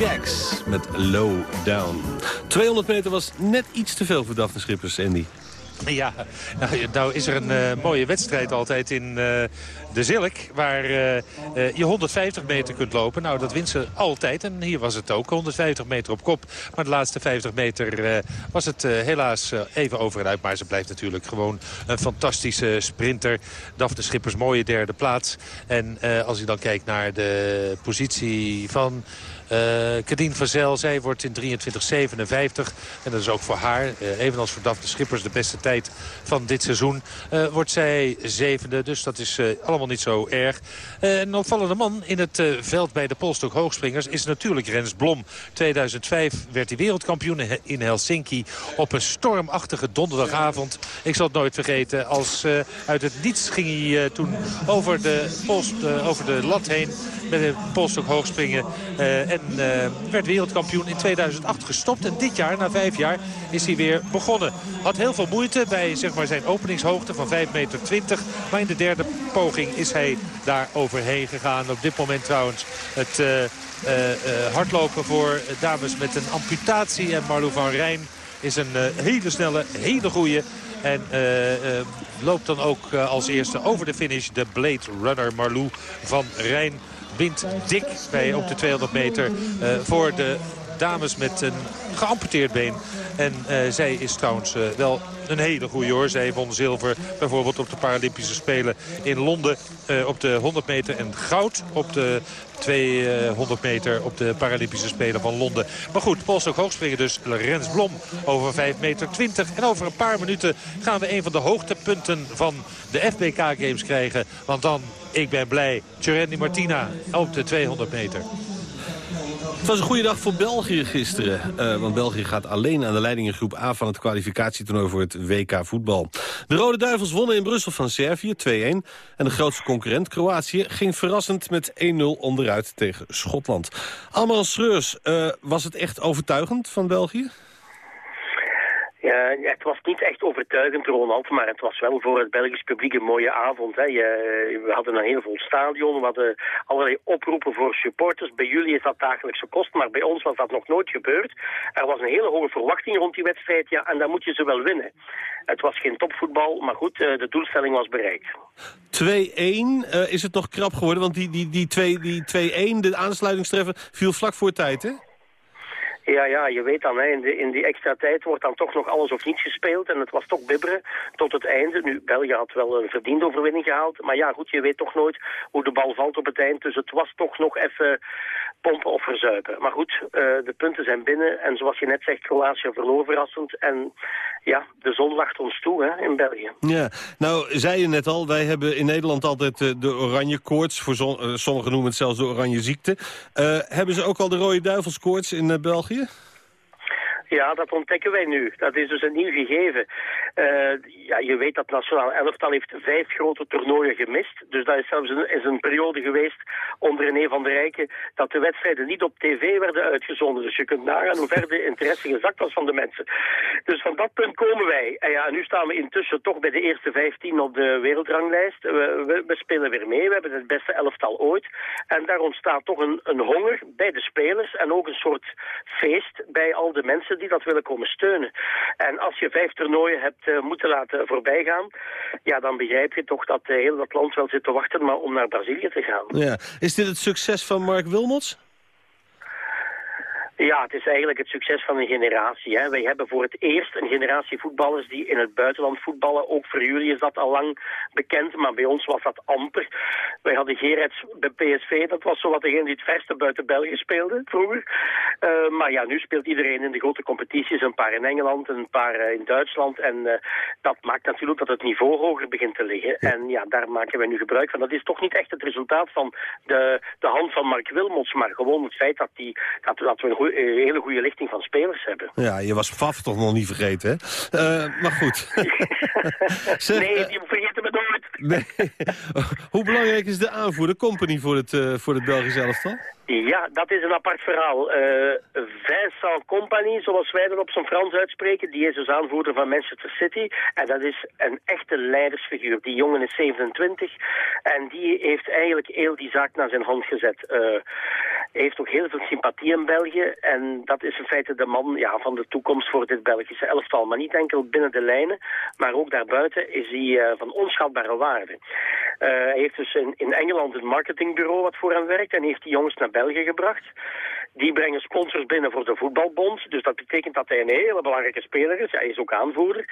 Keks met Low Down. 200 meter was net iets te veel voor Daphne Schippers, Andy. Ja, nou, nou is er een eh, mooie wedstrijd altijd in eh, de Zilk... waar eh, je 150 meter kunt lopen. Nou, dat wint ze altijd. En hier was het ook, 150 meter op kop. Maar de laatste 50 meter was het helaas even over en uit. Maar ze blijft natuurlijk gewoon een fantastische sprinter. Daphne Schippers, mooie derde plaats. En als je dan kijkt naar de positie van... Uh, Kadien van Zel, zij wordt in 23.57. En dat is ook voor haar, uh, evenals voor Daphne Schippers, de beste tijd van dit seizoen. Uh, wordt zij zevende, dus dat is allemaal niet zo erg. een opvallende man in het veld bij de Polstok Hoogspringers is natuurlijk Rens Blom. 2005 werd hij wereldkampioen in Helsinki op een stormachtige donderdagavond. Ik zal het nooit vergeten, als uit het niets ging hij toen over de, post, over de lat heen met de Polstok Hoogspringen. en uh, werd wereldkampioen in 2008 gestopt. En dit jaar, na vijf jaar, is hij weer begonnen. Had heel veel moeite bij zeg maar, zijn openingshoogte van 5,20 meter. Maar in de derde poging is hij daar overheen gegaan. Op dit moment trouwens het uh, uh, hardlopen voor dames met een amputatie. En Marlou van Rijn is een hele snelle, hele goede. En loopt dan ook als eerste over de finish de Blade Runner Marlou van Rijn wint dik bij op de 200 meter uh, voor de dames met een geamputeerd been. En uh, zij is trouwens uh, wel een hele goede hoor. Zij won zilver bijvoorbeeld op de Paralympische Spelen in Londen uh, op de 100 meter. En goud op de 200 meter op de Paralympische Spelen van Londen. Maar goed, polstok hoogspringen dus. Rens Blom over 5 meter 20. En over een paar minuten gaan we een van de hoogtepunten van de FBK Games krijgen. Want dan, ik ben blij, Tjurendi Martina op de 200 meter. Het was een goede dag voor België gisteren. Uh, want België gaat alleen aan de leiding in groep A van het kwalificatietoernooi voor het WK voetbal. De Rode Duivels wonnen in Brussel van Servië 2-1. En de grootste concurrent, Kroatië, ging verrassend met 1-0 onderuit tegen Schotland. Allemaal Schreurs, uh, was het echt overtuigend van België? Ja, het was niet echt overtuigend, Ronald, maar het was wel voor het Belgisch publiek een mooie avond. Hè. We hadden een heel vol stadion, we hadden allerlei oproepen voor supporters. Bij jullie is dat dagelijkse kost, maar bij ons was dat nog nooit gebeurd. Er was een hele hoge verwachting rond die wedstrijd, ja, en dan moet je ze wel winnen. Het was geen topvoetbal, maar goed, de doelstelling was bereikt. 2-1 uh, is het nog krap geworden, want die 2-1, die, die, die de aansluitingstreffer, viel vlak voor tijd, hè? Ja, ja, je weet dan, hè, in, in die extra tijd wordt dan toch nog alles of niets gespeeld. En het was toch bibberen tot het einde. Nu, België had wel een verdiende overwinning gehaald. Maar ja, goed, je weet toch nooit hoe de bal valt op het eind. Dus het was toch nog even pompen of verzuipen. Maar goed, uh, de punten zijn binnen. En zoals je net zegt, Kroatië verloor verrassend. En ja, de zon lacht ons toe hè, in België. Ja, nou, zei je net al, wij hebben in Nederland altijd uh, de oranje koorts. Voor zon, uh, sommigen noemen het zelfs de oranje ziekte. hebben ze ook al de rode duivelskoorts in België? Ja, dat ontdekken wij nu. Dat is dus een nieuw gegeven. Uh, ja, je weet dat nationaal elftal heeft vijf grote toernooien gemist. Dus dat is zelfs een, is een periode geweest onder René van der Rijken dat de wedstrijden niet op tv werden uitgezonden. Dus je kunt nagaan hoe ver de interesse gezakt was van de mensen. Dus van dat punt komen wij. En ja, nu staan we intussen toch bij de eerste vijftien op de wereldranglijst. We, we, we, spelen weer mee. We hebben het beste elftal ooit. En daar ontstaat toch een, een honger bij de spelers en ook een soort feest bij al de mensen die dat willen komen steunen. En als je vijf toernooien hebt uh, moeten laten voorbijgaan, ja, dan begrijp je toch dat uh, heel dat land wel zit te wachten maar om naar Brazilië te gaan. Ja. Is dit het succes van Mark Wilmots? Ja, het is eigenlijk het succes van een generatie. Hè. Wij hebben voor het eerst een generatie voetballers die in het buitenland voetballen. Ook voor jullie is dat al lang bekend, maar bij ons was dat amper. Wij hadden Gerets bij PSV, dat was zo wat degene die het verste buiten België speelde vroeger. Uh, maar ja, nu speelt iedereen in de grote competities. Een paar in Engeland, een paar uh, in Duitsland. En uh, dat maakt natuurlijk dat het niveau hoger begint te liggen. Ja. En ja, daar maken wij nu gebruik van. Dat is toch niet echt het resultaat van de, de hand van Mark Wilmots, maar gewoon het feit dat, die, dat, dat we een goeie, hele goede lichting van spelers hebben. Ja, je was Faf toch nog niet vergeten, hè? maar goed. zeg, nee, die vergeten we nooit. Nee. Hoe belangrijk is de aanvoerder Company voor het, voor het Belgisch elftal? Ja, dat is een apart verhaal. Uh, Vincent Company, zoals wij dat op zijn Frans uitspreken, die is dus aanvoerder van Manchester City. En dat is een echte leidersfiguur. Die jongen is 27 en die heeft eigenlijk heel die zaak naar zijn hand gezet. Uh, heeft ook heel veel sympathie in België en dat is in feite de man ja, van de toekomst voor dit Belgische elftal. Maar niet enkel binnen de lijnen, maar ook daarbuiten is hij uh, van onschatbare waarde. hij heeft dus in, in Engeland een marketingbureau wat voor hem werkt en heeft die jongens naar België gebracht. Die brengen sponsors binnen voor de voetbalbond. Dus dat betekent dat hij een hele belangrijke speler is. Hij is ook aanvoerder.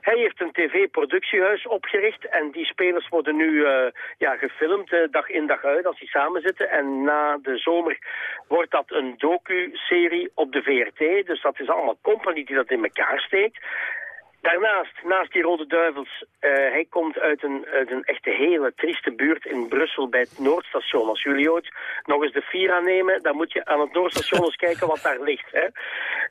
Hij heeft een tv-productiehuis opgericht. En die spelers worden nu uh, ja, gefilmd dag in dag uit als die samen zitten. En na de zomer wordt dat een docu-serie op de VRT. Dus dat is allemaal company die dat in elkaar steekt. Daarnaast, naast die Rode Duivels, uh, hij komt uit een, uit een echte hele trieste buurt in Brussel bij het Noordstation. Als jullie ooit nog eens de Vira nemen, dan moet je aan het Noordstation eens kijken wat daar ligt. Hè.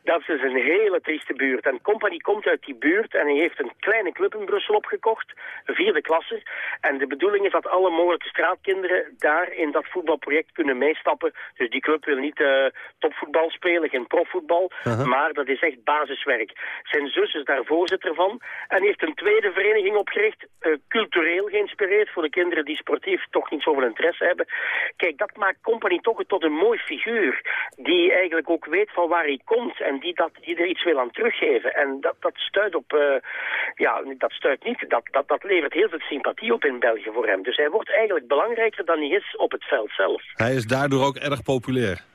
Dat is dus een hele trieste buurt. En Company komt uit die buurt en hij heeft een kleine club in Brussel opgekocht, vierde klasse. En de bedoeling is dat alle mogelijke straatkinderen daar in dat voetbalproject kunnen meestappen. Dus die club wil niet uh, topvoetbal spelen, geen profvoetbal, uh -huh. maar dat is echt basiswerk. Zijn zus is daar voorzitter. En heeft een tweede vereniging opgericht, uh, cultureel geïnspireerd, voor de kinderen die sportief toch niet zoveel interesse hebben. Kijk, dat maakt Company toch tot een mooi figuur, die eigenlijk ook weet van waar hij komt en die, dat, die er iets wil aan teruggeven. En dat, dat stuit op, uh, ja, dat stuit niet, dat, dat, dat levert heel veel sympathie op in België voor hem. Dus hij wordt eigenlijk belangrijker dan hij is op het veld zelf. Hij is daardoor ook erg populair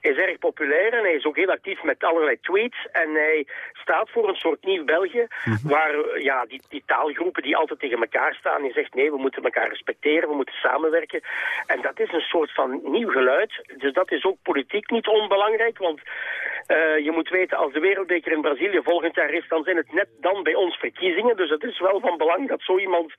is erg populair en hij is ook heel actief met allerlei tweets. En hij staat voor een soort nieuw België, mm -hmm. waar ja, die, die taalgroepen die altijd tegen elkaar staan, hij zegt nee, we moeten elkaar respecteren, we moeten samenwerken. En dat is een soort van nieuw geluid. Dus dat is ook politiek niet onbelangrijk, want uh, je moet weten, als de wereldbeker in Brazilië volgend jaar is, dan zijn het net dan bij ons verkiezingen. Dus het is wel van belang dat zo iemand,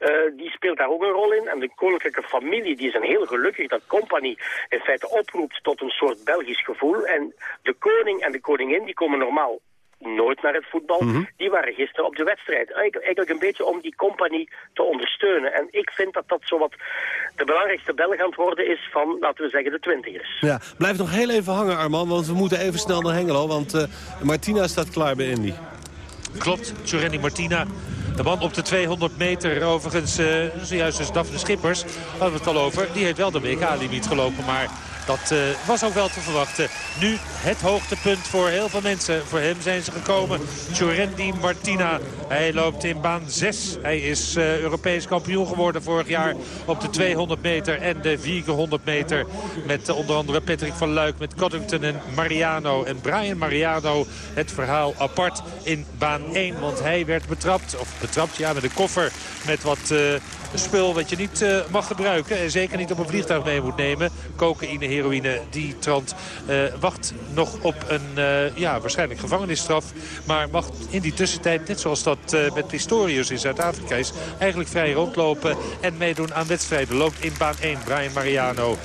uh, die speelt daar ook een rol in. En de koninklijke familie, die is een heel gelukkig dat Company in feite oproept tot een soort Belgisch gevoel. En de koning en de koningin, die komen normaal nooit naar het voetbal. Mm -hmm. Die waren gisteren op de wedstrijd. Eigenlijk, eigenlijk een beetje om die compagnie te ondersteunen. En ik vind dat dat zowat de belangrijkste Belg aan het worden is van, laten we zeggen, de twintigers. Ja, blijf nog heel even hangen, Arman, want we moeten even snel naar Hengelo. Want uh, Martina staat klaar bij Indy. Klopt, Giovanni Martina. De man op de 200 meter, overigens, uh, zojuist dus Daphne Schippers, hadden we het al over. Die heeft wel de WK-limiet gelopen, maar dat uh, was ook wel te verwachten. Nu het hoogtepunt voor heel veel mensen. Voor hem zijn ze gekomen. Giorendi Martina. Hij loopt in baan 6. Hij is uh, Europees kampioen geworden vorig jaar op de 200 meter en de 400 meter. Met uh, onder andere Patrick van Luik, met Coddington en Mariano. En Brian Mariano, het verhaal apart in baan 1. Want hij werd betrapt, of betrapt ja, met een koffer met wat spul wat je niet uh, mag gebruiken. En zeker niet op een vliegtuig mee moet nemen. Cocaïne, heroïne, die trant uh, wacht nog op een uh, ja, waarschijnlijk gevangenisstraf. Maar mag in die tussentijd, net zoals dat met Pistorius in Zuid-Afrika is... eigenlijk vrij rondlopen en meedoen aan wedstrijden. Loopt in baan 1 Brian Mariano.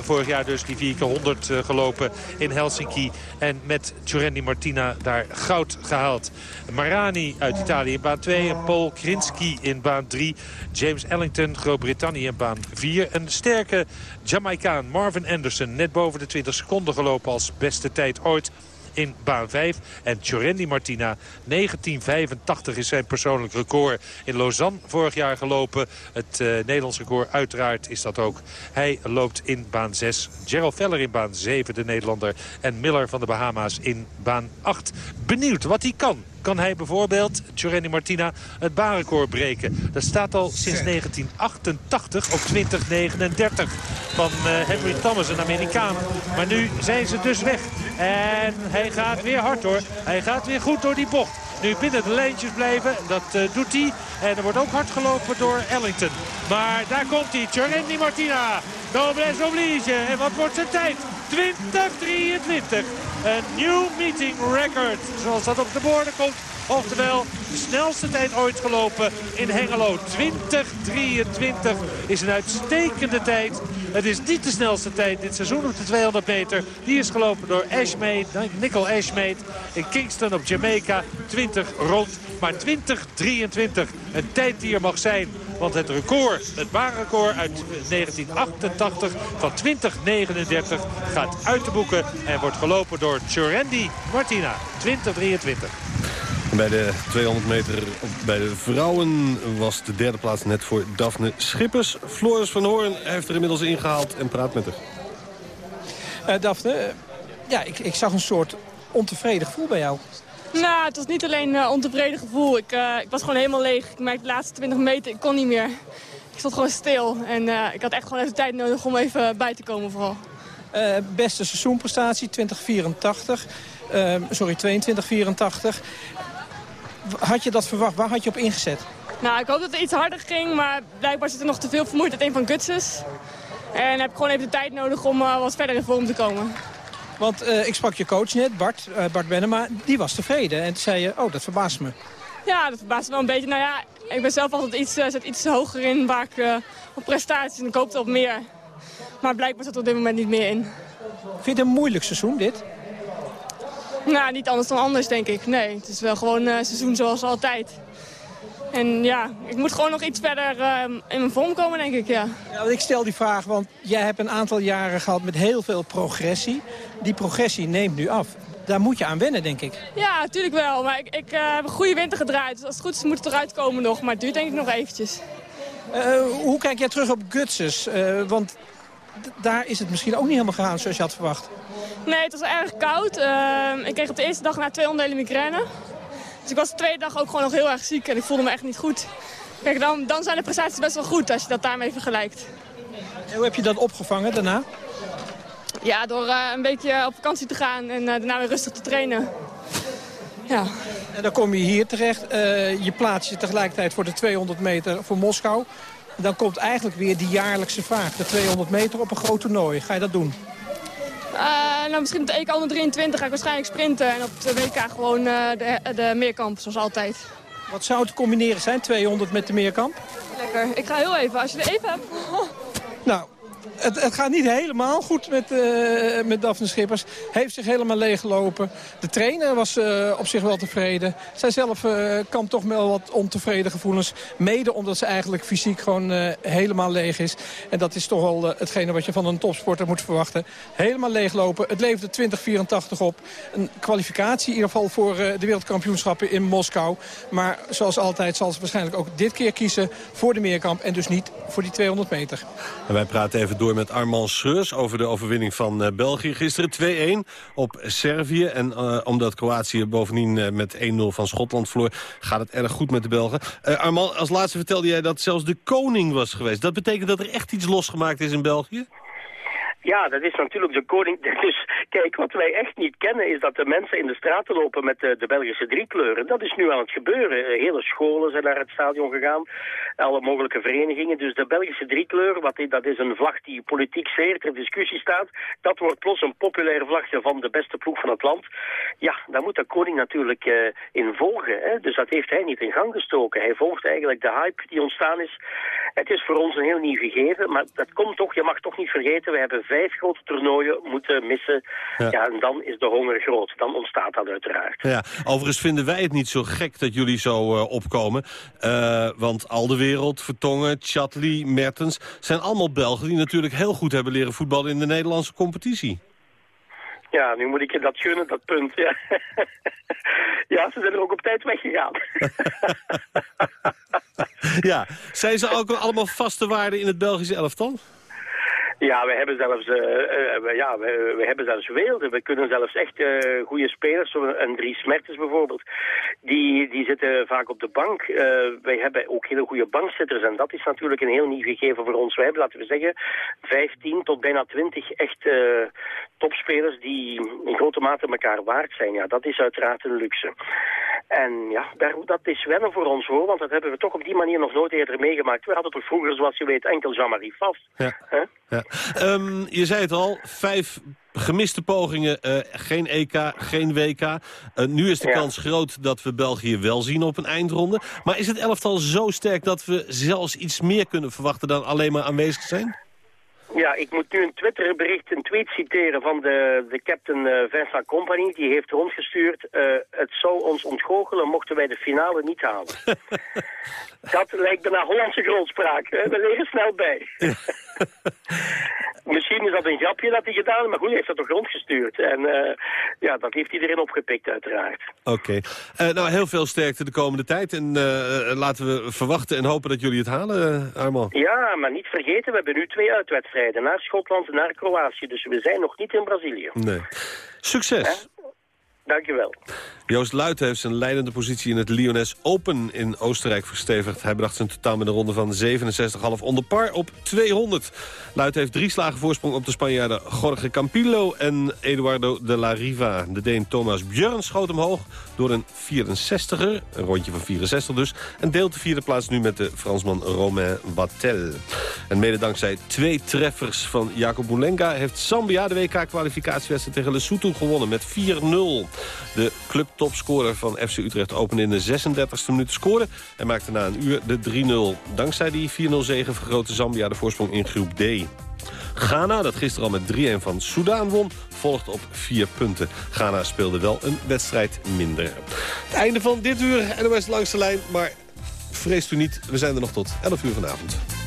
vorig jaar dus die 4 keer 100 gelopen in Helsinki. En met Giovanni Martina daar goud gehaald. Marani uit Italië in baan 2. En Paul Krinski in baan 3. James Ellington, Groot-Brittannië baan 4. Een sterke Jamaicaan Marvin Anderson, net boven de 20 seconden gelopen als beste tijd ooit. in baan 5. En Tjorendi Martina, 1985 is zijn persoonlijk record in Lausanne vorig jaar gelopen. Het uh, Nederlands record uiteraard is dat ook. Hij loopt in baan 6. Gerald Veller in baan 7, de Nederlander. En Miller van de Bahama's in baan 8. Benieuwd wat hij kan kan hij bijvoorbeeld, Giovanni Martina, het baanrecord breken. Dat staat al sinds 1988 op 2039 van uh, Henry Thomas, een Amerikaan. Maar nu zijn ze dus weg. En hij gaat weer hard hoor. Hij gaat weer goed door die bocht. Nu binnen de lijntjes blijven, dat uh, doet hij. En er wordt ook hard gelopen door Ellington. Maar daar komt hij, Giovanni Martina. Noblesse oblige. En wat wordt zijn tijd? 2023. Een nieuw meeting record. Zoals dat op de borden komt. Oftewel, de snelste tijd ooit gelopen in Hengelo. 2023 is een uitstekende tijd. Het is niet de snelste tijd dit seizoen op de 200 meter. Die is gelopen door Ashmade, Nickel Ashmade in Kingston op Jamaica. 20 rond, maar 2023. Een tijd die er mag zijn. Want het record, het baanrecord uit 1988 van 2039 gaat uit de boeken. En wordt gelopen door Chorendi Martina. 2023. Bij de 200 meter bij de vrouwen was de derde plaats net voor Daphne Schippers. Floris van Hoorn heeft er inmiddels ingehaald en praat met haar. Uh, Daphne, ja, ik, ik zag een soort ontevreden gevoel bij jou. Nou, het was niet alleen een uh, ontevreden gevoel. Ik, uh, ik was gewoon helemaal leeg. Ik merkte de laatste 20 meter, ik kon niet meer. Ik stond gewoon stil. En uh, ik had echt gewoon even tijd nodig om even bij te komen vooral. beste seizoenprestatie, 2084. sorry, 2284. Had je dat verwacht? Waar had je op ingezet? Nou, ik hoop dat het iets harder ging, maar blijkbaar zit er nog te veel vermoeidheid in van Gutses. En heb ik gewoon even de tijd nodig om wat verder in vorm te komen. Want uh, ik sprak je coach net, Bart, uh, Bart Bennema, die was tevreden. En toen zei je, oh, dat verbaast me. Ja, dat verbaast me wel een beetje. Nou ja, ik ben zelf altijd iets, zet iets hoger in waar ik op prestaties en ik hoopte op meer. Maar blijkbaar zat er op dit moment niet meer in. Vind je het een moeilijk seizoen, dit? Nou, niet anders dan anders, denk ik. Nee, het is wel gewoon een seizoen zoals altijd. En ja, ik moet gewoon nog iets verder uh, in mijn vorm komen, denk ik, ja. ja. Ik stel die vraag, want jij hebt een aantal jaren gehad met heel veel progressie. Die progressie neemt nu af. Daar moet je aan wennen, denk ik. Ja, natuurlijk wel. Maar ik, ik uh, heb een goede winter gedraaid. Dus als het goed is, moet het eruit komen nog. Maar het duurt denk ik nog eventjes. hoe kijk jij terug op Gutses? want daar is het misschien ook niet helemaal gegaan zoals je had verwacht. Nee, het was erg koud. Uh, ik kreeg op de eerste dag na twee onderdelen migraine. Dus ik was de tweede dag ook gewoon nog heel erg ziek en ik voelde me echt niet goed. Kijk, dan, dan zijn de prestaties best wel goed als je dat daarmee vergelijkt. En hoe heb je dat opgevangen daarna? Ja, door uh, een beetje op vakantie te gaan en uh, daarna weer rustig te trainen. Ja. En dan kom je hier terecht. je plaats je tegelijkertijd voor de 200 meter voor Moskou. Dan komt eigenlijk weer die jaarlijkse vraag. De 200 meter op een groot toernooi. Ga je dat doen? Uh, nou, misschien op de EK 123 ga ik waarschijnlijk sprinten. En op de WK gewoon uh, de, de meerkamp, zoals altijd. Wat zou het combineren zijn, 200 met de meerkamp? Lekker. Ik ga heel even, als je er even hebt. nou, het, het, gaat niet helemaal goed met, uh, met Daphne Schippers. Heeft zich helemaal leeggelopen. De trainer was uh, op zich wel tevreden. Zij zelf uh, kan toch wel wat ontevreden gevoelens. Mede omdat ze eigenlijk fysiek gewoon helemaal leeg is. En dat is toch wel hetgene wat je van een topsporter moet verwachten. Helemaal leeglopen. Het leverde 2084 op. Een kwalificatie in ieder geval voor de wereldkampioenschappen in Moskou. Maar zoals altijd zal ze waarschijnlijk ook dit keer kiezen voor de meerkamp. En dus niet voor die 200 meter. En wij praten even door met Armand Schreurs over de overwinning van uh, België. Gisteren 2-1 op Servië. En uh, omdat Kroatië bovendien uh, met 1-0 van Schotland verloor... gaat het erg goed met de Belgen. Armand, als laatste vertelde jij dat zelfs de koning was geweest. Dat betekent dat er echt iets losgemaakt is in België? Ja, dat is natuurlijk de koning. Dus kijk, wat wij echt niet kennen is dat de mensen in de straten lopen met de, de Belgische driekleuren. Dat is nu aan het gebeuren. Hele scholen zijn naar het stadion gegaan, alle mogelijke verenigingen. Dus de Belgische driekleur, wat, dat is een vlag die politiek zeer ter discussie staat. Dat wordt plots een populaire vlagje van de beste ploeg van het land. Ja, daar moet de koning natuurlijk uh, in volgen. Hè? Dus dat heeft hij niet in gang gestoken. Hij volgt eigenlijk de hype die ontstaan is. Het is voor ons een heel nieuw gegeven, maar dat komt toch, je mag toch niet vergeten, we hebben vijf grote toernooien moeten missen. Ja. ja. en dan is de honger groot. Dan ontstaat dat uiteraard. Ja, overigens vinden wij het niet zo gek dat jullie zo uh, opkomen. Uh, want Aldewereld, Vertongen, Chatley, Mertens... zijn allemaal Belgen die natuurlijk heel goed hebben leren voetballen in de Nederlandse competitie. Ja, nu moet ik je dat gunnen, dat punt. Ja, ja ze zijn er ook op tijd weggegaan. Ja, zijn ze ook allemaal vaste waarden in het Belgische elftal? Ja, we hebben zelfs, uh, uh, ja, we, we, hebben zelfs weelden. We kunnen zelfs echt uh, goede spelers, zoals een Drie Smertens bijvoorbeeld, die, die zitten vaak op de bank. wij hebben ook hele goede bankzitters en dat is natuurlijk een heel nieuw gegeven voor ons. Wij hebben, laten we zeggen, 15 tot bijna 20 echt topspelers die in grote mate elkaar waard zijn. Ja, dat is uiteraard een luxe. En ja, dat is wennen voor ons hoor, want dat hebben we toch op die manier nog nooit eerder meegemaakt. We hadden toch vroeger, zoals je weet, enkel Jean-Marie vast. Ja. ja. Um, je zei het al, vijf gemiste pogingen, uh, geen EK, geen WK. Uh, nu is de ja. kans groot dat we België wel zien op een eindronde. Maar is het elftal zo sterk dat we zelfs iets meer kunnen verwachten dan alleen maar aanwezig zijn? Ja, ik moet nu een Twitterbericht, een tweet citeren van de, de captain uh, Vincent Company. Die heeft rondgestuurd, uh, het zou ons ontgoochelen mochten wij de finale niet halen. dat lijkt me naar Hollandse grootspraak. Hè? We liggen snel bij. Misschien is dat een grapje dat hij gedaan heeft, maar goed, hij heeft dat toch rondgestuurd. En uh, ja, dat heeft iedereen opgepikt uiteraard. Oké. Okay. nou, heel veel sterkte de komende tijd. En laten we verwachten en hopen dat jullie het halen, Armand. Ja, maar niet vergeten, we hebben nu twee uitwedstrijden. Naar Schotland en naar Kroatië. Dus we zijn nog niet in Brazilië. Nee. Succes. Dankjewel. Joost Luit heeft zijn leidende positie in het Lyonnais Open in Oostenrijk verstevigd. Hij bracht zijn totaal met een ronde van 67,5 onder par op 200. Luit heeft drie slagen voorsprong op de Spanjaarden Jorge Campillo en Eduardo de la Riva. De Deen Thomas Björn schoot omhoog door een 64er, een rondje van 64 dus... en deelt de vierde plaats nu met de Fransman Romain Wattel. En mede dankzij twee treffers van Jacob Moulenga... heeft Zambia de WK-kwalificatiewedstrijd tegen Lesotho gewonnen met 4-0. De clubtopscorer van FC Utrecht opende in de 36e minuut scoren... en maakte na een uur de 3-0. Dankzij die 4-0 zegen vergrootte Zambia de voorsprong in groep D. Ghana, dat gisteren al met 3-1 van Soudaan won, volgt op 4 punten. Ghana speelde wel een wedstrijd minder. Het einde van dit uur, NOS langs de lijn, maar vreest u niet, we zijn er nog tot 11 uur vanavond.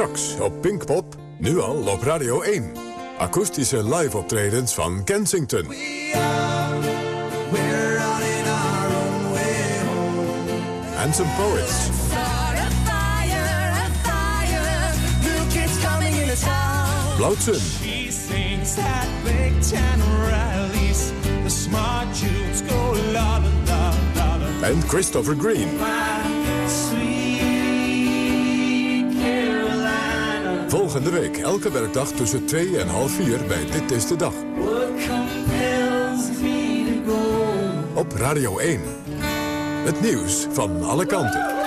Straks op Pinkpop, nu al op Radio 1. Akoestische live-optredens van Kensington. And some poets. Blauwtsen. En Christopher Green. Volgende week, elke werkdag tussen 2 en half 4 bij Dit is de Dag. Op Radio 1. Het nieuws van alle kanten.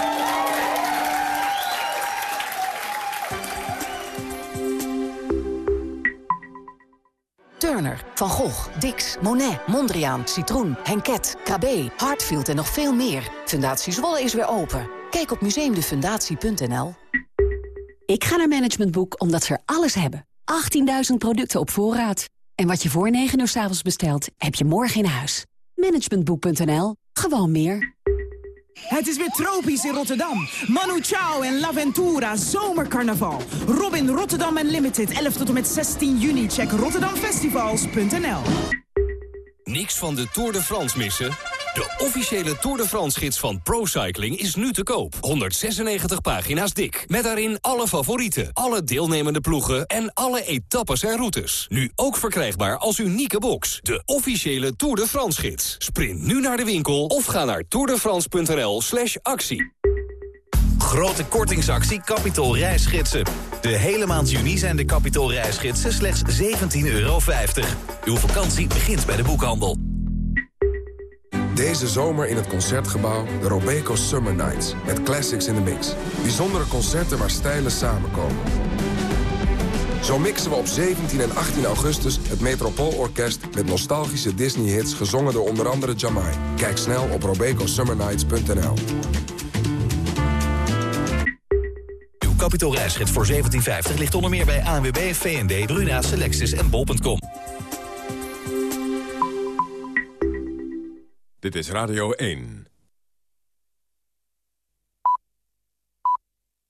Turner, Van Gogh, Dix, Monet, Mondriaan, Citroen, Henket, KB, Hartfield en nog veel meer. Fundatie Zwolle is weer open. Kijk op museumdefundatie.nl. Ik ga naar Management Boek omdat ze er alles hebben. 18.000 producten op voorraad. En wat je voor 9 uur s avonds bestelt, heb je morgen in huis. Managementboek.nl. Gewoon meer. Het is weer tropisch in Rotterdam. Manu Chao en L'Aventura Zomercarnaval. Robin Rotterdam Unlimited 11 tot en met 16 juni. Check rotterdamfestivals.nl. Niks van de Tour de France missen? De officiële Tour de France-gids van ProCycling is nu te koop. 196 pagina's dik. Met daarin alle favorieten, alle deelnemende ploegen... en alle etappes en routes. Nu ook verkrijgbaar als unieke box. De officiële Tour de France-gids. Sprint nu naar de winkel of ga naar tourdefrance.nl slash actie. Grote kortingsactie Capitol reisgidsen. De hele maand juni zijn de Capitol reisgidsen slechts 17,50 euro. Uw vakantie begint bij de boekhandel. Deze zomer in het Concertgebouw de Robeco Summer Nights. Met classics in the mix. Bijzondere concerten waar stijlen samenkomen. Zo mixen we op 17 en 18 augustus het Metropoolorkest... met nostalgische Disney-hits gezongen door onder andere Jamai. Kijk snel op robecosummernights.nl. Capitol reisgids voor 1750 ligt onder meer bij ANWB, VND, Bruna, Selectis en bol.com. Dit is Radio 1.